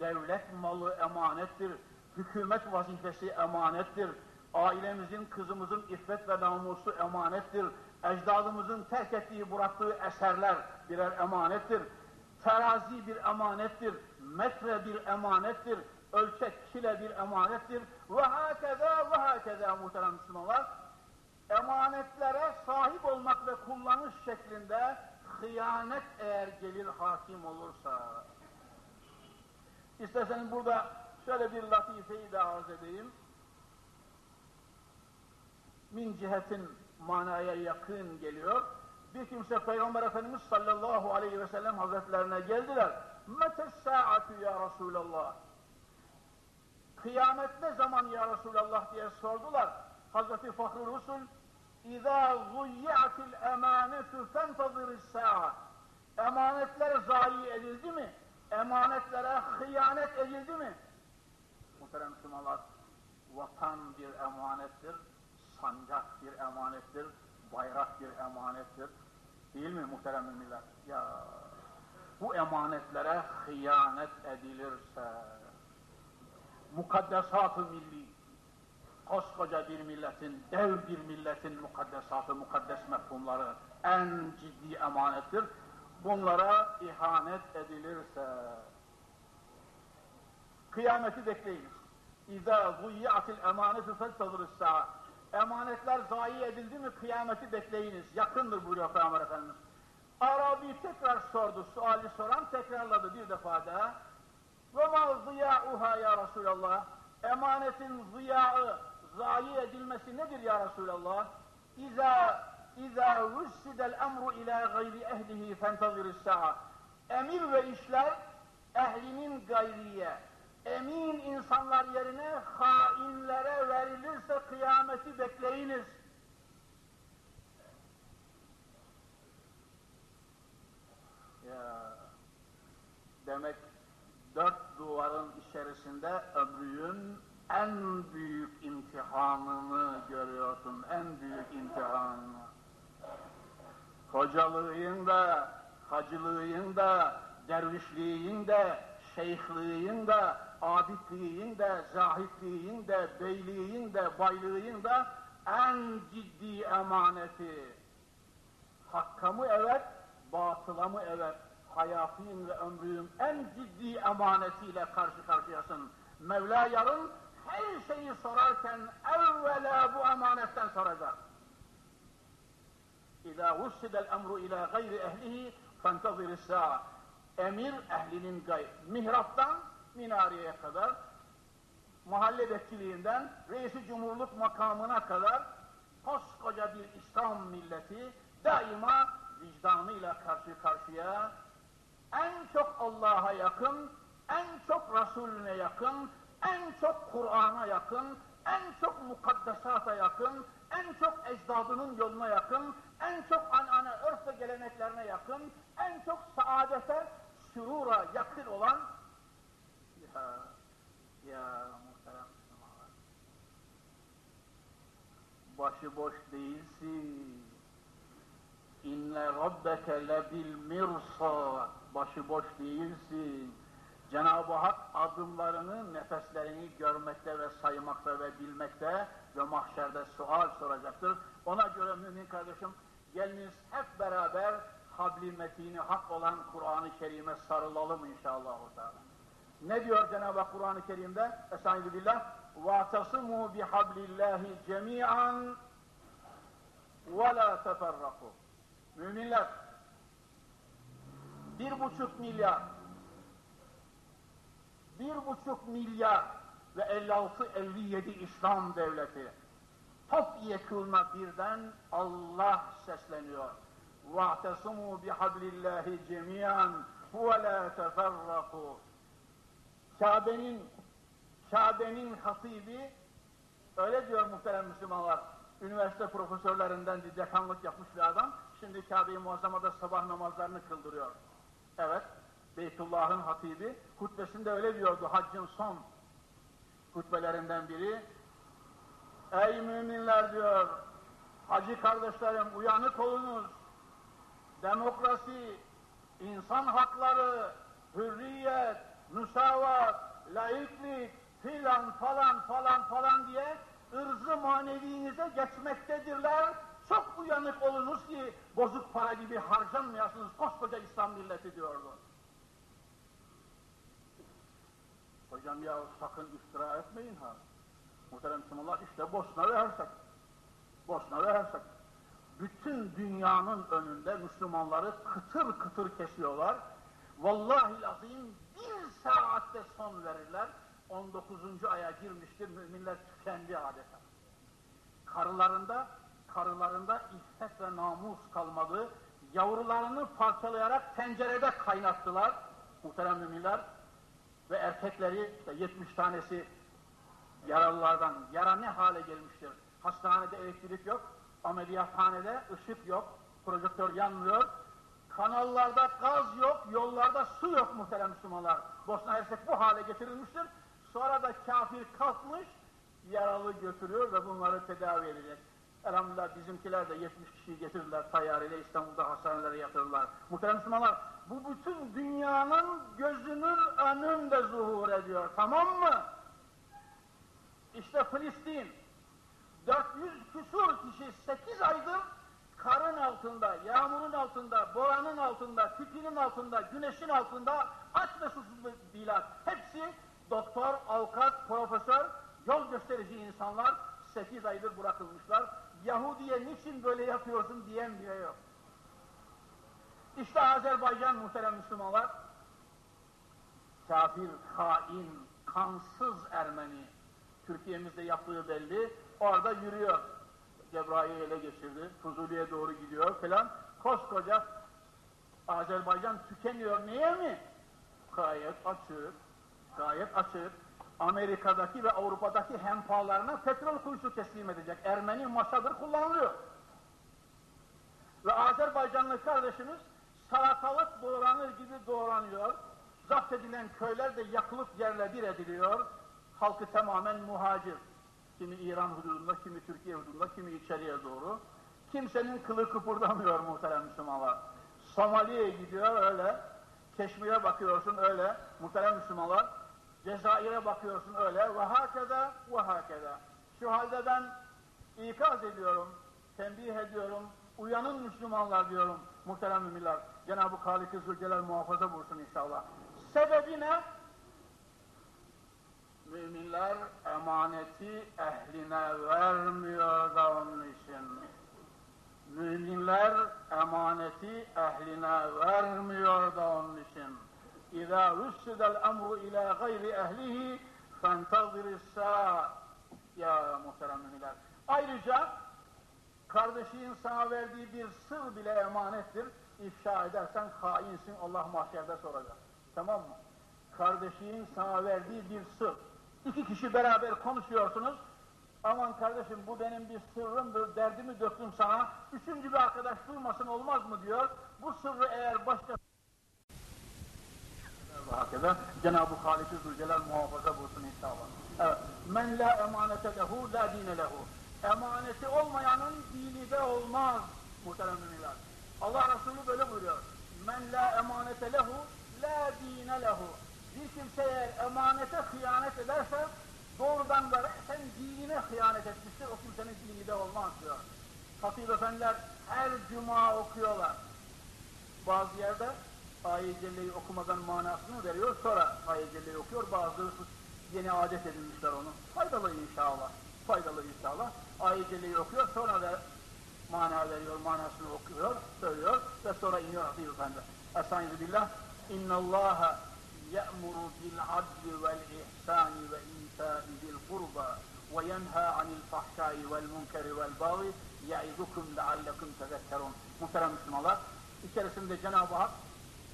devlet malı emanettir, hükümet vazifesi emanettir, ailemizin, kızımızın iffet ve namusu emanettir, ecdadımızın terk ettiği, bıraktığı eserler birer emanettir, terazi bir emanettir, metre bir emanettir, ölçek kile bir emanettir. Ve hakeza ve hakeza muhterem Müslümanlar emanetlere sahip olmak ve kullanış şeklinde hıyanet eğer gelir hakim olursa. İsterseniz burada şöyle bir latifeyi de arz edeyim. Min cihetin manaya yakın geliyor bir kimse Peygamber Efendimiz sallallahu aleyhi ve sellem hazretlerine geldiler metes saatu ya Resulallah kıyamet ne zaman ya Resulallah diye sordular Hazreti Fahri Rusul اِذَا ضُيَّعَتِ الْاَمَانَةُ فَانْتَظِرِ السَّاعَةِ Emanetler zayi edildi mi? Emanetlere hıyanet edildi mi? Muhterem Müslümanlar, vatan bir emanettir, sancak bir emanettir, bayrak bir emanettir. Değil mi muhterem müminler? Ya bu emanetlere hıyanet edilirse mukaddesat-ı milli koskoca bir milletin, dev bir milletin mukaddesatı, mukaddes mefhumları en ciddi emanettir. Bunlara ihanet edilirse kıyameti bekleyiniz. İzâ zuyyatil emanetu feltazır sa'a zayi edildi mi kıyameti bekleyiniz. Yakındır buyuruyor Peygamber Efendimiz. Arabi tekrar sordu. Suali soran tekrarladı bir defa daha. Ve ma ziya'uha ya Resulallah. Emanetin ziyaı, zayi edilmesi nedir ya Resulallah? İza İza vussidel emru ila gayri ehlihi fentazir sa'a. Emir ve işler ehlinin gayriye, emin insanlar yerine hainlere verilirse kıyameti bekleyiniz. Ya demek dört duvarın içerisinde ömrünün en büyük imtihanını görüyorsun, en büyük imtihanını. Hocalığın da, hacılığın da, abidliğin de, zahitliğin de, beyliğin de, baylığın da en ciddi emaneti. Hakka mı evet, batıla mı evet, hayatın ve ömrün en ciddi emanetiyle karşı karşıyasın. Mevla yarın her şeyi sorarken evvela bu emanetten soracak. İzâ vussidel emru ilâ gayri ehlihi fentazir sa'a. Emir ehlinin gayr. Mihraptan minareye kadar, mahalle bekçiliğinden reisi cumhurluk makamına kadar koskoca bir İslam milleti daima vicdanıyla karşı karşıya en çok Allah'a yakın, en çok Resulüne yakın, en çok Kur'an'a yakın, en çok mukaddesata yakın, en çok ecdadının yoluna yakın, en çok anane örf ve geleneklerine yakın, en çok saadete, sürura yakın olan ya, ya muhterem Müslümanlar başıboş değilsin. İnne rabbeke lebil mirsad. Başıboş değilsin. Cenab-ı Hak adımlarını, nefeslerini görmekte ve saymakta ve bilmekte ve mahşerde sual soracaktır. Ona göre mümin kardeşim, geliniz hep beraber habli metini hak olan Kur'an-ı Kerim'e sarılalım inşallah. Ne diyor Cenab-ı Hak Kur'an-ı Kerim'de? Estaizu billah. وَاَعْتَصِمُوا بِحَبْلِ اللّٰهِ جَمِيعًا وَلَا تَفَرَّقُوا Müminler, bir buçuk milyar, bir buçuk milyar ve 56-57 İslam devleti top yekûna birden Allah sesleniyor. وَاعْتَصِمُوا بِحَبْلِ اللّٰهِ جَمِيعًا وَلَا تَفَرَّقُوا Kabe'nin Kabe'nin hatibi öyle diyor muhterem Müslümanlar. Üniversite profesörlerinden bir dekanlık yapmış bir adam. Şimdi Kabe-i Muazzama'da sabah namazlarını kıldırıyor. Evet, Beytullah'ın hatibi hutbesinde öyle diyordu haccın son hutbelerinden biri. Ey müminler diyor, hacı kardeşlerim uyanık olunuz. Demokrasi, insan hakları, hürriyet, müsavat, laiklik, filan falan falan falan diye ırzı manevinize geçmektedirler. Çok uyanık olunuz ki bozuk para gibi harcanmayasınız koskoca İslam milleti diyordu. Hocam ya sakın iftira etmeyin ha. Muhterem Müslümanlar işte Bosna ve Hersek. Bosna ve Hersek. Bütün dünyanın önünde Müslümanları kıtır kıtır kesiyorlar. Vallahi azim bir saatte son verirler. 19. aya girmiştir, müminler tükendi adeta. Karılarında, karılarında iffet ve namus kalmadı. Yavrularını parçalayarak tencerede kaynattılar muhterem müminler. Ve erkekleri işte 70 tanesi yaralılardan, yara ne hale gelmiştir? Hastanede elektrik yok, ameliyathanede ışık yok, projektör yanmıyor, kanallarda gaz yok, yollarda su yok muhterem Müslümanlar. Bosna Hersek bu hale getirilmiştir. Sonra da kafir kalkmış, yaralı götürüyor ve bunları tedavi edecek. Elhamdülillah bizimkiler de 70 kişiyi getirdiler tayyareyle İstanbul'da hastanelere yatırdılar. Muhterem Müslümanlar, bu bütün dünyanın gözünün önünde zuhur ediyor, tamam mı? İşte Filistin, 400 küsur kişi 8 aydır karın altında, yağmurun altında, boranın altında, tipinin altında, güneşin altında aç ve susuz bilat. Hepsi doktor, avukat, profesör, yol gösterici insanlar sekiz aydır bırakılmışlar. Yahudi'ye niçin böyle yapıyorsun diyen bile yok. İşte Azerbaycan muhterem Müslümanlar, kafir, hain, kansız Ermeni, Türkiye'mizde yaptığı belli, orada yürüyor. Cebrail'i ele geçirdi, Fuzuli'ye doğru gidiyor falan. Koskoca Azerbaycan tükeniyor. Niye mi? Gayet açık, gayet açık. Amerika'daki ve Avrupa'daki hempalarına petrol kuyusu teslim edecek. Ermeni masadır kullanılıyor. Ve Azerbaycanlı kardeşimiz salatalık doğranır gibi doğranıyor. Zapt edilen köyler de yakılıp yerle bir ediliyor. Halkı tamamen muhacir. Kimi İran hududunda, kimi Türkiye hududunda, kimi içeriye doğru. Kimsenin kılı kıpırdamıyor muhterem Müslümanlar. Somali'ye gidiyor öyle, Keşmir'e bakıyorsun öyle, muhterem Müslümanlar. Cezayir'e bakıyorsun öyle, ve hakeda, ve hakeda. Şu halde ben ikaz ediyorum, tembih ediyorum, uyanın Müslümanlar diyorum muhterem müminler. Cenab-ı Halik-i Zülcelal muhafaza bulsun inşallah. Sebebi ne? Müminler emaneti ehline vermiyor da onun için. Müminler emaneti ehline vermiyor da onun için. İzâ rüssidel emru ilâ gayri ehlihi fentazirissâ. Ya muhterem müminler. Ayrıca kardeşin sana verdiği bir sır bile emanettir. İfşa edersen hainsin Allah mahşerde soracak. Tamam mı? Kardeşin sana verdiği bir sır. İki kişi beraber konuşuyorsunuz. Aman kardeşim bu benim bir sırrımdır, derdimi döktüm sana. Üçüncü bir arkadaş duymasın olmaz mı diyor. Bu sırrı eğer başka Hakeza Cenab-ı Halik-i Zülcelal muhafaza bulsun inşallah. Evet. Men la emanete lehu la dine lehu. Emaneti olmayanın dini de olmaz muhterem müminler. Allah Resulü böyle buyuruyor. Men la emanete lehu la dine lehu. Bir kimse eğer emanete hıyanet ederse doğrudan da sen dinine hıyanet etmiştir, o kimsenin dini de olmaz diyor. Hatip efendiler her cuma okuyorlar. Bazı yerde ayet-i okumadan manasını veriyor, sonra ayet-i okuyor, bazıları yeni adet edinmişler onu. Faydalı inşallah, faydalı inşallah. Ayet-i okuyor, sonra ver, mana veriyor, manasını okuyor, söylüyor ve sonra iniyor Hatice Efendi. Estaizu billah, innallaha ye'muru bil adli vel ihsani ve insai bil kurba ve yenha anil fahşai vel munkeri vel bağı ya'idukum leallekum tezekkerun. Muhterem Müslümanlar, içerisinde Cenab-ı Hak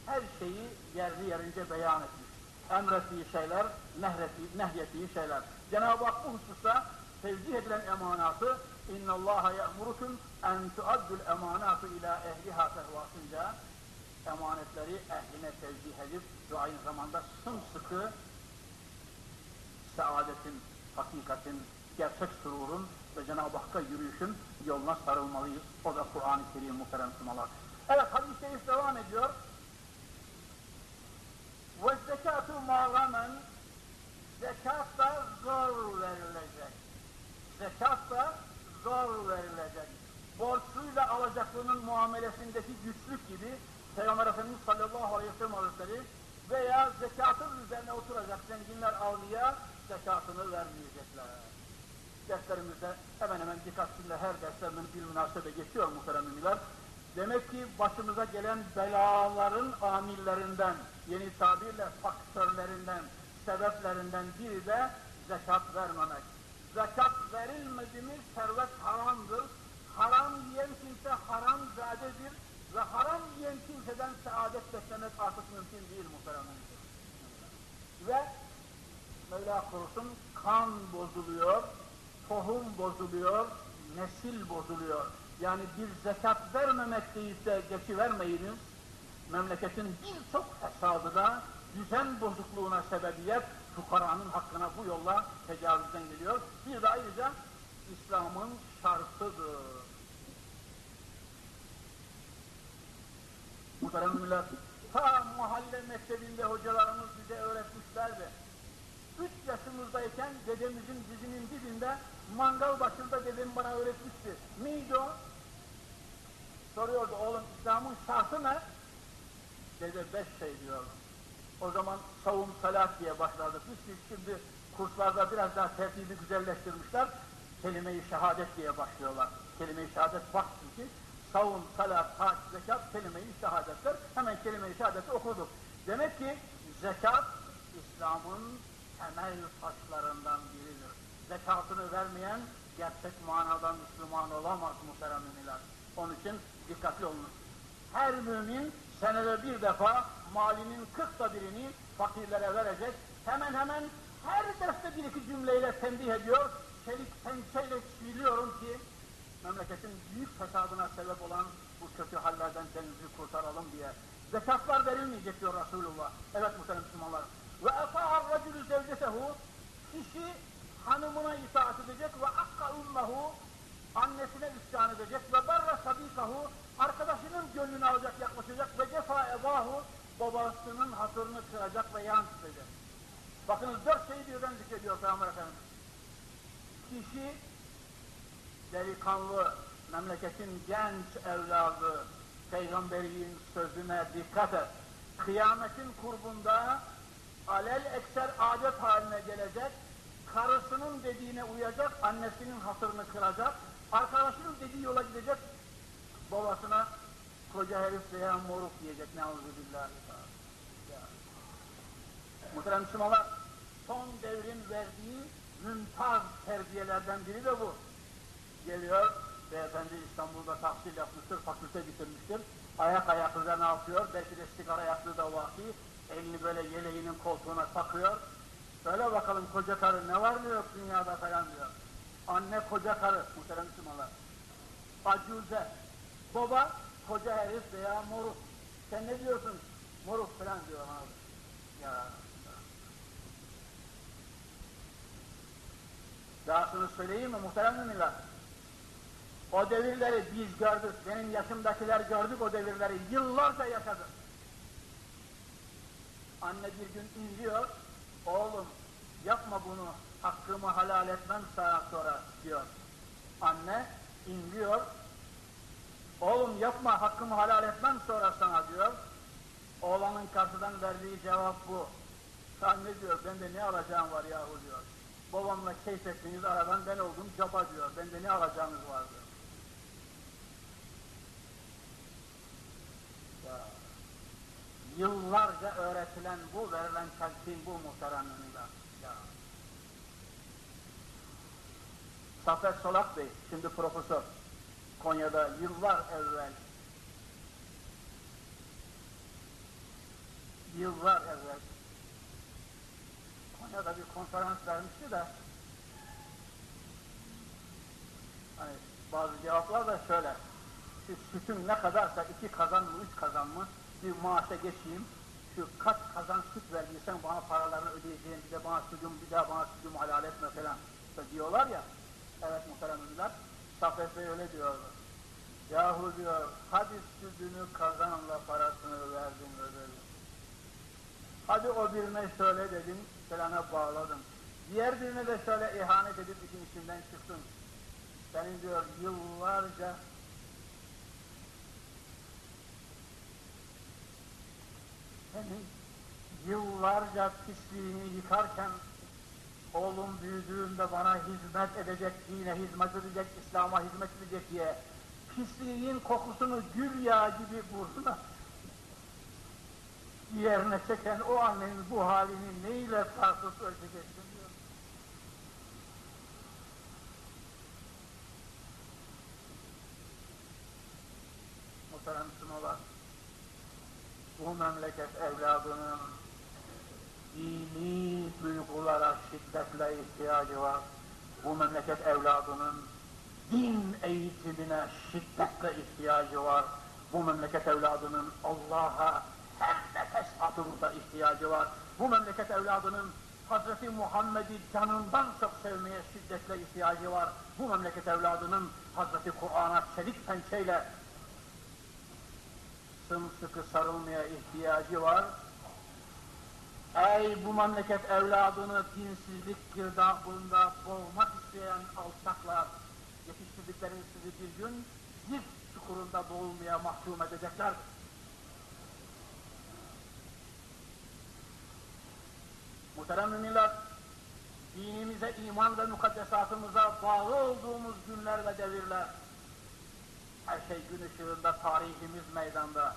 her şeyi yerli yerince beyan etmiş. Emrettiği şeyler, nehreti, nehyettiği şeyler. Cenab-ı Hak bu hususta tevzih edilen emanatı اِنَّ اللّٰهَ يَأْمُرُكُمْ اَنْ تُعَدُّ الْاَمَانَاتُ اِلٰى اَهْلِهَا fehvasınca emanetleri ehline tevcih edip ve aynı zamanda sımsıkı saadetin, hakikatin, gerçek sururun ve Cenab-ı Hakk'a yürüyüşün yoluna sarılmalıyız. O da Kur'an-ı Kerim muhterem Müslümanlar. Evet hadis-i şerif devam ediyor. Ve zekatü mağramen zekat da zor verilecek. Zekat da zor verilecek. Borçluyla alacaklının muamelesindeki güçlük gibi Peygamber Efendimiz sallallahu aleyhi ve sellem hazretleri veya zekatın üzerine oturacak zenginler avliya zekatını vermeyecekler. Derslerimizde hemen hemen birkaç cümle her derslerinin bir münasebe geçiyor muhterem müminler. Demek ki başımıza gelen belaların amillerinden, yeni tabirle faktörlerinden, sebeplerinden biri de zekat vermemek. Zekat verilmedi mi servet haramdır. Haram yiyen kimse haram zadedir ve haram yiyen kimseden saadet beklemek artık mümkün değil muhterem Ve Mevla korusun kan bozuluyor, tohum bozuluyor, nesil bozuluyor. Yani bir zekat vermemek deyip de geçivermeyiniz, memleketin birçok fesadı da düzen bozukluğuna sebebiyet fukaranın hakkına bu yolla tecavüzden geliyor. Bir de ayrıca İslam'ın şartıdır. Muhterem millet, ta mahalle mektebinde hocalarımız bize öğretmişlerdi. Üç yaşımızdayken dedemizin dizinin dibinde mangal başında dedem bana öğretmişti. Neydi o? Soruyordu oğlum İslam'ın şartı ne? Dede beş şey diyor. O zaman savun salat diye başladık. Biz şimdi kurslarda biraz daha tertibi güzelleştirmişler. kelime-i şehadet diye başlıyorlar. Kelime-i şehadet bak çünkü savun, salat, hac, zekat, kelime-i şehadetler. Hemen kelime-i şehadeti okuduk. Demek ki zekat İslam'ın temel taşlarından biridir. Zekatını vermeyen gerçek manada Müslüman olamaz muhteremimiler. Onun için dikkatli olun. Her mümin senede bir defa malinin kırkta birini fakirlere verecek. Hemen hemen her derste bir iki cümleyle tembih ediyor. Çelik pençeyle çiğliyorum ki memleketin büyük fesadına sebep olan bu kötü hallerden kendimizi kurtaralım diye. Zekatlar verilmeyecek diyor Resulullah. Evet muhterem Müslümanlar. Ve eta'ar racülü zevcetehu kişi hanımına itaat edecek ve akka ummehu annesine isyan edecek ve barra sabikahu arkadaşının gönlünü alacak yaklaşacak ve cefa ebahu babasının hatırını kıracak ve yan tutacak. Bakınız dört şeyi birden zikrediyor Peygamber Efendimiz. Kişi delikanlı, memleketin genç evladı, peygamberin sözüne dikkat et. Kıyametin kurbunda alel ekser adet haline gelecek, karısının dediğine uyacak, annesinin hatırını kıracak, arkadaşının dediği yola gidecek, babasına koca herif veya moruk diyecek, ne billahi. Muhterem Müslümanlar, son devrin verdiği mümtaz terbiyelerden biri de bu. Geliyor, beyefendi İstanbul'da tahsil yapmıştır, fakülte bitirmiştir. Ayak ayak üzerine atıyor, belki de sigara yaktığı da vaki, elini böyle yeleğinin koltuğuna takıyor. Söyle bakalım koca karı ne var mı yok dünyada falan diyor. Anne koca karı, muhterem Müslümanlar. Acuze, baba koca herif veya moruk. Sen ne diyorsun? Moruk falan diyor abi. Ya Dahasını söyleyeyim mi muhterem müminler? O devirleri biz gördük, benim yaşımdakiler gördük o devirleri, yıllarca yaşadık. Anne bir gün inliyor, oğlum yapma bunu, hakkımı halal etmem saat sonra diyor. Anne inliyor, oğlum yapma hakkımı halal etmem sonra sana diyor. Oğlanın karşıdan verdiği cevap bu. Anne diyor, bende ne alacağım var yahu diyor. Babamla keyif ettiğiniz aradan ben oldum caba diyor, bende ne alacağınız var diyor. Yıllarca öğretilen bu, verilen telkin bu muhteremimler. Ya. Safet Solak Bey, şimdi profesör, Konya'da yıllar evvel, yıllar evvel, Konya'da bir konferans vermişti de, hani bazı cevaplar da şöyle, şu sütün ne kadarsa iki kazan mı, üç kazan mı, bir maaşa geçeyim, şu kaç kazan süt verdiysen bana paralarını ödeyeceğim, bir de bana sütüm, bir daha bana sütümü halal etme falan diyorlar ya, evet muhteremimler, Safet Bey öyle diyordu. Yahu diyor, hadi sütünü kazanla parasını verdin ödedin. Hadi o birine şöyle dedin, falana bağladın. Diğer birine de şöyle ihanet edip işin içinden çıktın. Senin diyor yıllarca senin yıllarca pisliğini yıkarken oğlum büyüdüğünde bana hizmet edecek, dine hizmet edecek, İslam'a hizmet edecek diye pisliğin kokusunu gül yağı gibi burnuna yerine çeken o annenin bu halini neyle tartıp ölçeceksin diyor. Muhterem Müslümanlar, bu memleket evladının dini duygulara şiddetle ihtiyacı var. Bu memleket evladının din eğitimine şiddetle ihtiyacı var. Bu memleket evladının Allah'a her nefes atımında ihtiyacı var. Bu memleket evladının Hazreti Muhammed'i canından çok sevmeye şiddetle ihtiyacı var. Bu memleket evladının Hazreti Kur'an'a çelik pençeyle sımsıkı sarılmaya ihtiyacı var. Ey bu memleket evladını dinsizlik girdabında boğmak isteyen alçaklar, yetiştirdikleriniz sizi bir gün zift çukurunda boğulmaya mahkum edecekler. Muhterem müminler, dinimize, iman ve mukaddesatımıza bağlı olduğumuz günler ve devirler. Her şey gün ışığında tarihimiz meydanda.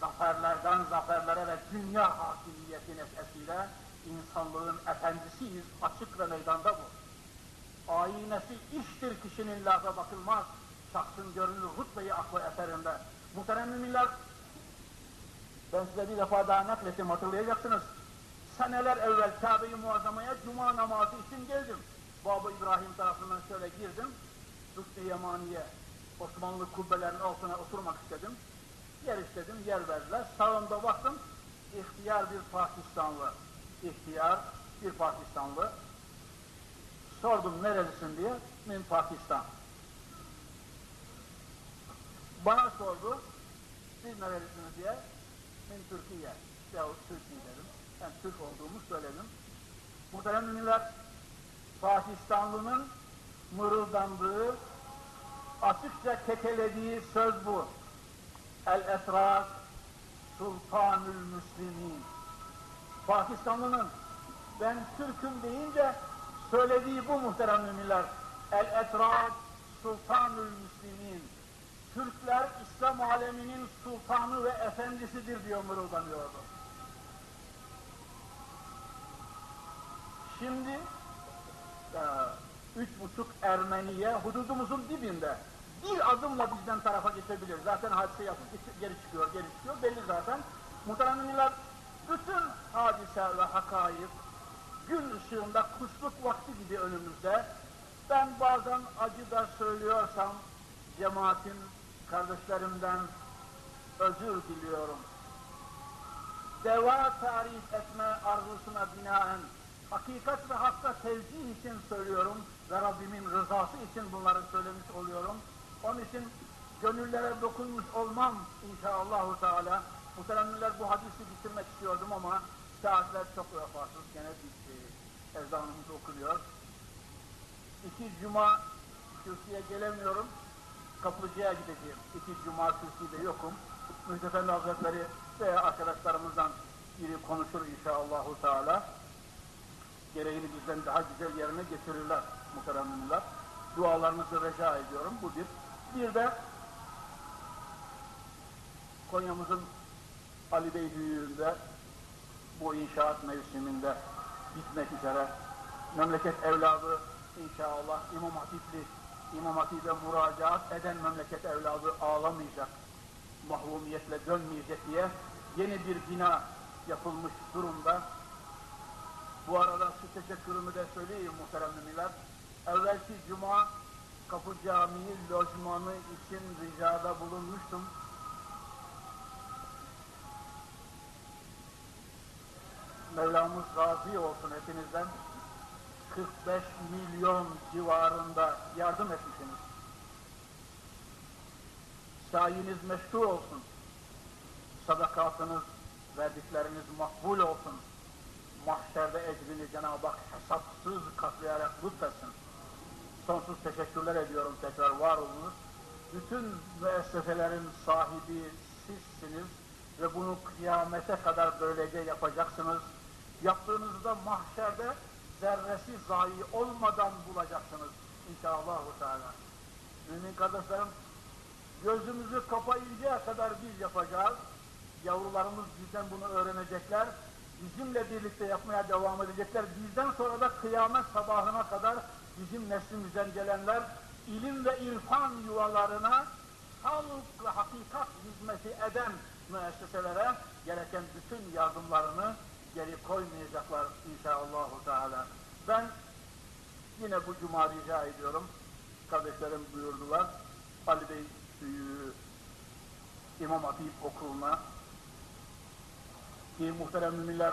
Zaferlerden zaferlere ve dünya hakimiyeti neşesiyle insanlığın efendisiyiz. Açık ve meydanda bu. Ayinesi iştir kişinin lafa bakılmaz. Şahsın görünür rütbeyi aklı eserinde. Muhterem müminler, ben size bir defa daha naklettim hatırlayacaksınız. Seneler evvel Kabe-i Muazzama'ya cuma namazı için geldim. Baba İbrahim tarafından şöyle girdim. Rüsni Yemaniye, Osmanlı kubbelerinin altına oturmak istedim. Yer istedim, yer verdiler. Sağımda baktım, ihtiyar bir Pakistanlı. İhtiyar bir Pakistanlı. Sordum nerelisin diye, min Pakistan. Bana sordu, siz nerelisiniz diye, min Türkiye. Yahut Türkiye dedim. Ben Türk olduğumu söyledim. Muhterem müminler, Pakistanlı'nın mırıldandığı, açıkça kekelediği söz bu. El-Etrak Sultanül Müslimin. Pakistanlı'nın ben Türk'üm deyince söylediği bu muhterem müminler. El-Etrak Sultanül Müslimin. Türkler İslam aleminin sultanı ve efendisidir diyor mırıldanıyordu. Şimdi e, üç buçuk Ermeniye hududumuzun dibinde bir adımla bizden tarafa geçebilir. Zaten hadise yapıp geri çıkıyor, geri çıkıyor. Belli zaten. Muhteremler bütün hadise ve hakayık gün ışığında kuşluk vakti gibi önümüzde. Ben bazen acı da söylüyorsam cemaatin kardeşlerimden özür diliyorum. Deva tarif etme arzusuna binaen hakikat ve hakka tevcih için söylüyorum ve Rabbimin rızası için bunları söylemiş oluyorum. Onun için gönüllere dokunmuş olmam inşallahü teala. Muhteremler bu hadisi bitirmek istiyordum ama saatler çok vefasız gene bitti. Ezanımız okunuyor. İki cuma kürsüye gelemiyorum. Kaplıca'ya gideceğim. İki cuma kürsüde yokum. Müjde Efendi Hazretleri veya arkadaşlarımızdan biri konuşur inşallahü teala. Gereğini bizden daha güzel yerine getirirler muhteremler. Dualarınızı rica ediyorum. Bu bir. Bir de Konya'mızın Ali Bey Büyüğü'nde bu inşaat mevsiminde bitmek üzere memleket evladı inşallah İmam Hatipli İmam Hatip'e müracaat eden memleket evladı ağlamayacak, mahrumiyetle dönmeyecek diye yeni bir bina yapılmış durumda. Bu arada şu teşekkürümü de söyleyeyim muhterem müminler. Evvelki cuma Kapı Camii lojmanı için ricada bulunmuştum. Mevlamız razı olsun hepinizden. 45 milyon civarında yardım etmişsiniz. Sayiniz meşhur olsun. Sadakatınız, verdikleriniz makbul olsun. Mahşerde ecrini Cenab-ı Hak hesapsız katlayarak lütfetsin. Sonsuz teşekkürler ediyorum tekrar var olunuz. Bütün müesseselerin sahibi sizsiniz ve bunu kıyamete kadar böylece yapacaksınız. Yaptığınızda mahşerde zerresi zayi olmadan bulacaksınız inşallah. Mümin kardeşlerim, gözümüzü kapayıncaya kadar biz yapacağız. Yavrularımız bizden bunu öğrenecekler. Bizimle birlikte yapmaya devam edecekler. Bizden sonra da kıyamet sabahına kadar bizim neslimizden gelenler ilim ve irfan yuvalarına halk ve hakikat hizmeti eden müesseselere gereken bütün yardımlarını geri koymayacaklar inşallah. Teala. Ben yine bu cuma rica ediyorum. Kardeşlerim buyurdular. Ali Bey Büyüğü İmam Hatip okuluna ki muhterem müminler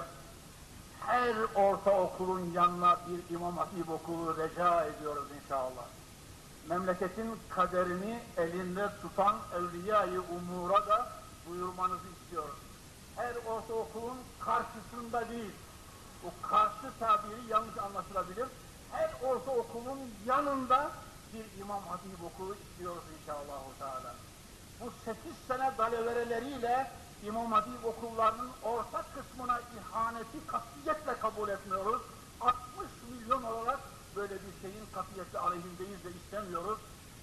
her ortaokulun yanına bir İmam Hatip okulu rica ediyoruz inşallah. Memleketin kaderini elinde tutan evliyayı umura da buyurmanızı istiyoruz. Her ortaokulun karşısında değil, bu karşı tabiri yanlış anlaşılabilir. Her ortaokulun yanında bir İmam Hatip okulu istiyoruz inşallah. Bu sekiz sene dalevereleriyle İmam Hatip okullarının orta kısmına ihaneti katiyetle kabul etmiyoruz. 60 milyon olarak böyle bir şeyin katiyeti aleyhindeyiz de istemiyoruz.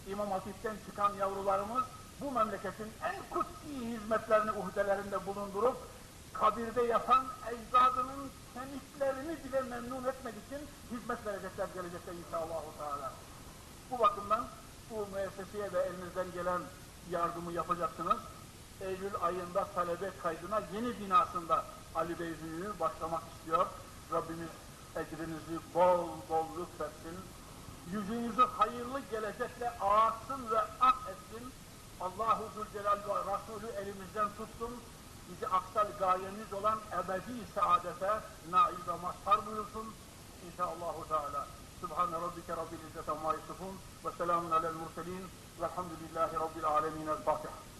İmam Hatip'ten çıkan yavrularımız bu memleketin en kutsi hizmetlerini uhdelerinde bulundurup kabirde yatan ecdadının kemiklerini bile memnun etmek için hizmet verecekler gelecekte inşallah. Bu bakımdan bu müesseseye ve elinizden gelen yardımı yapacaksınız. Eylül ayında talebe kaydına yeni binasında Ali Bey Büyüğü başlamak istiyor. Rabbimiz ecrinizi bol bol lütfetsin. Yüzünüzü hayırlı gelecekle ağarsın ve ak etsin. Allahu Zülcelal ve Resulü elimizden tutsun. Bizi aksal gayemiz olan ebedi saadete nail ve mazhar buyursun. İnşallahu Teala. Subhane Rabbike Rabbil İzzet Amma Yusufun ve selamun alel murselin velhamdülillahi Rabbil Alemin. El Fatiha.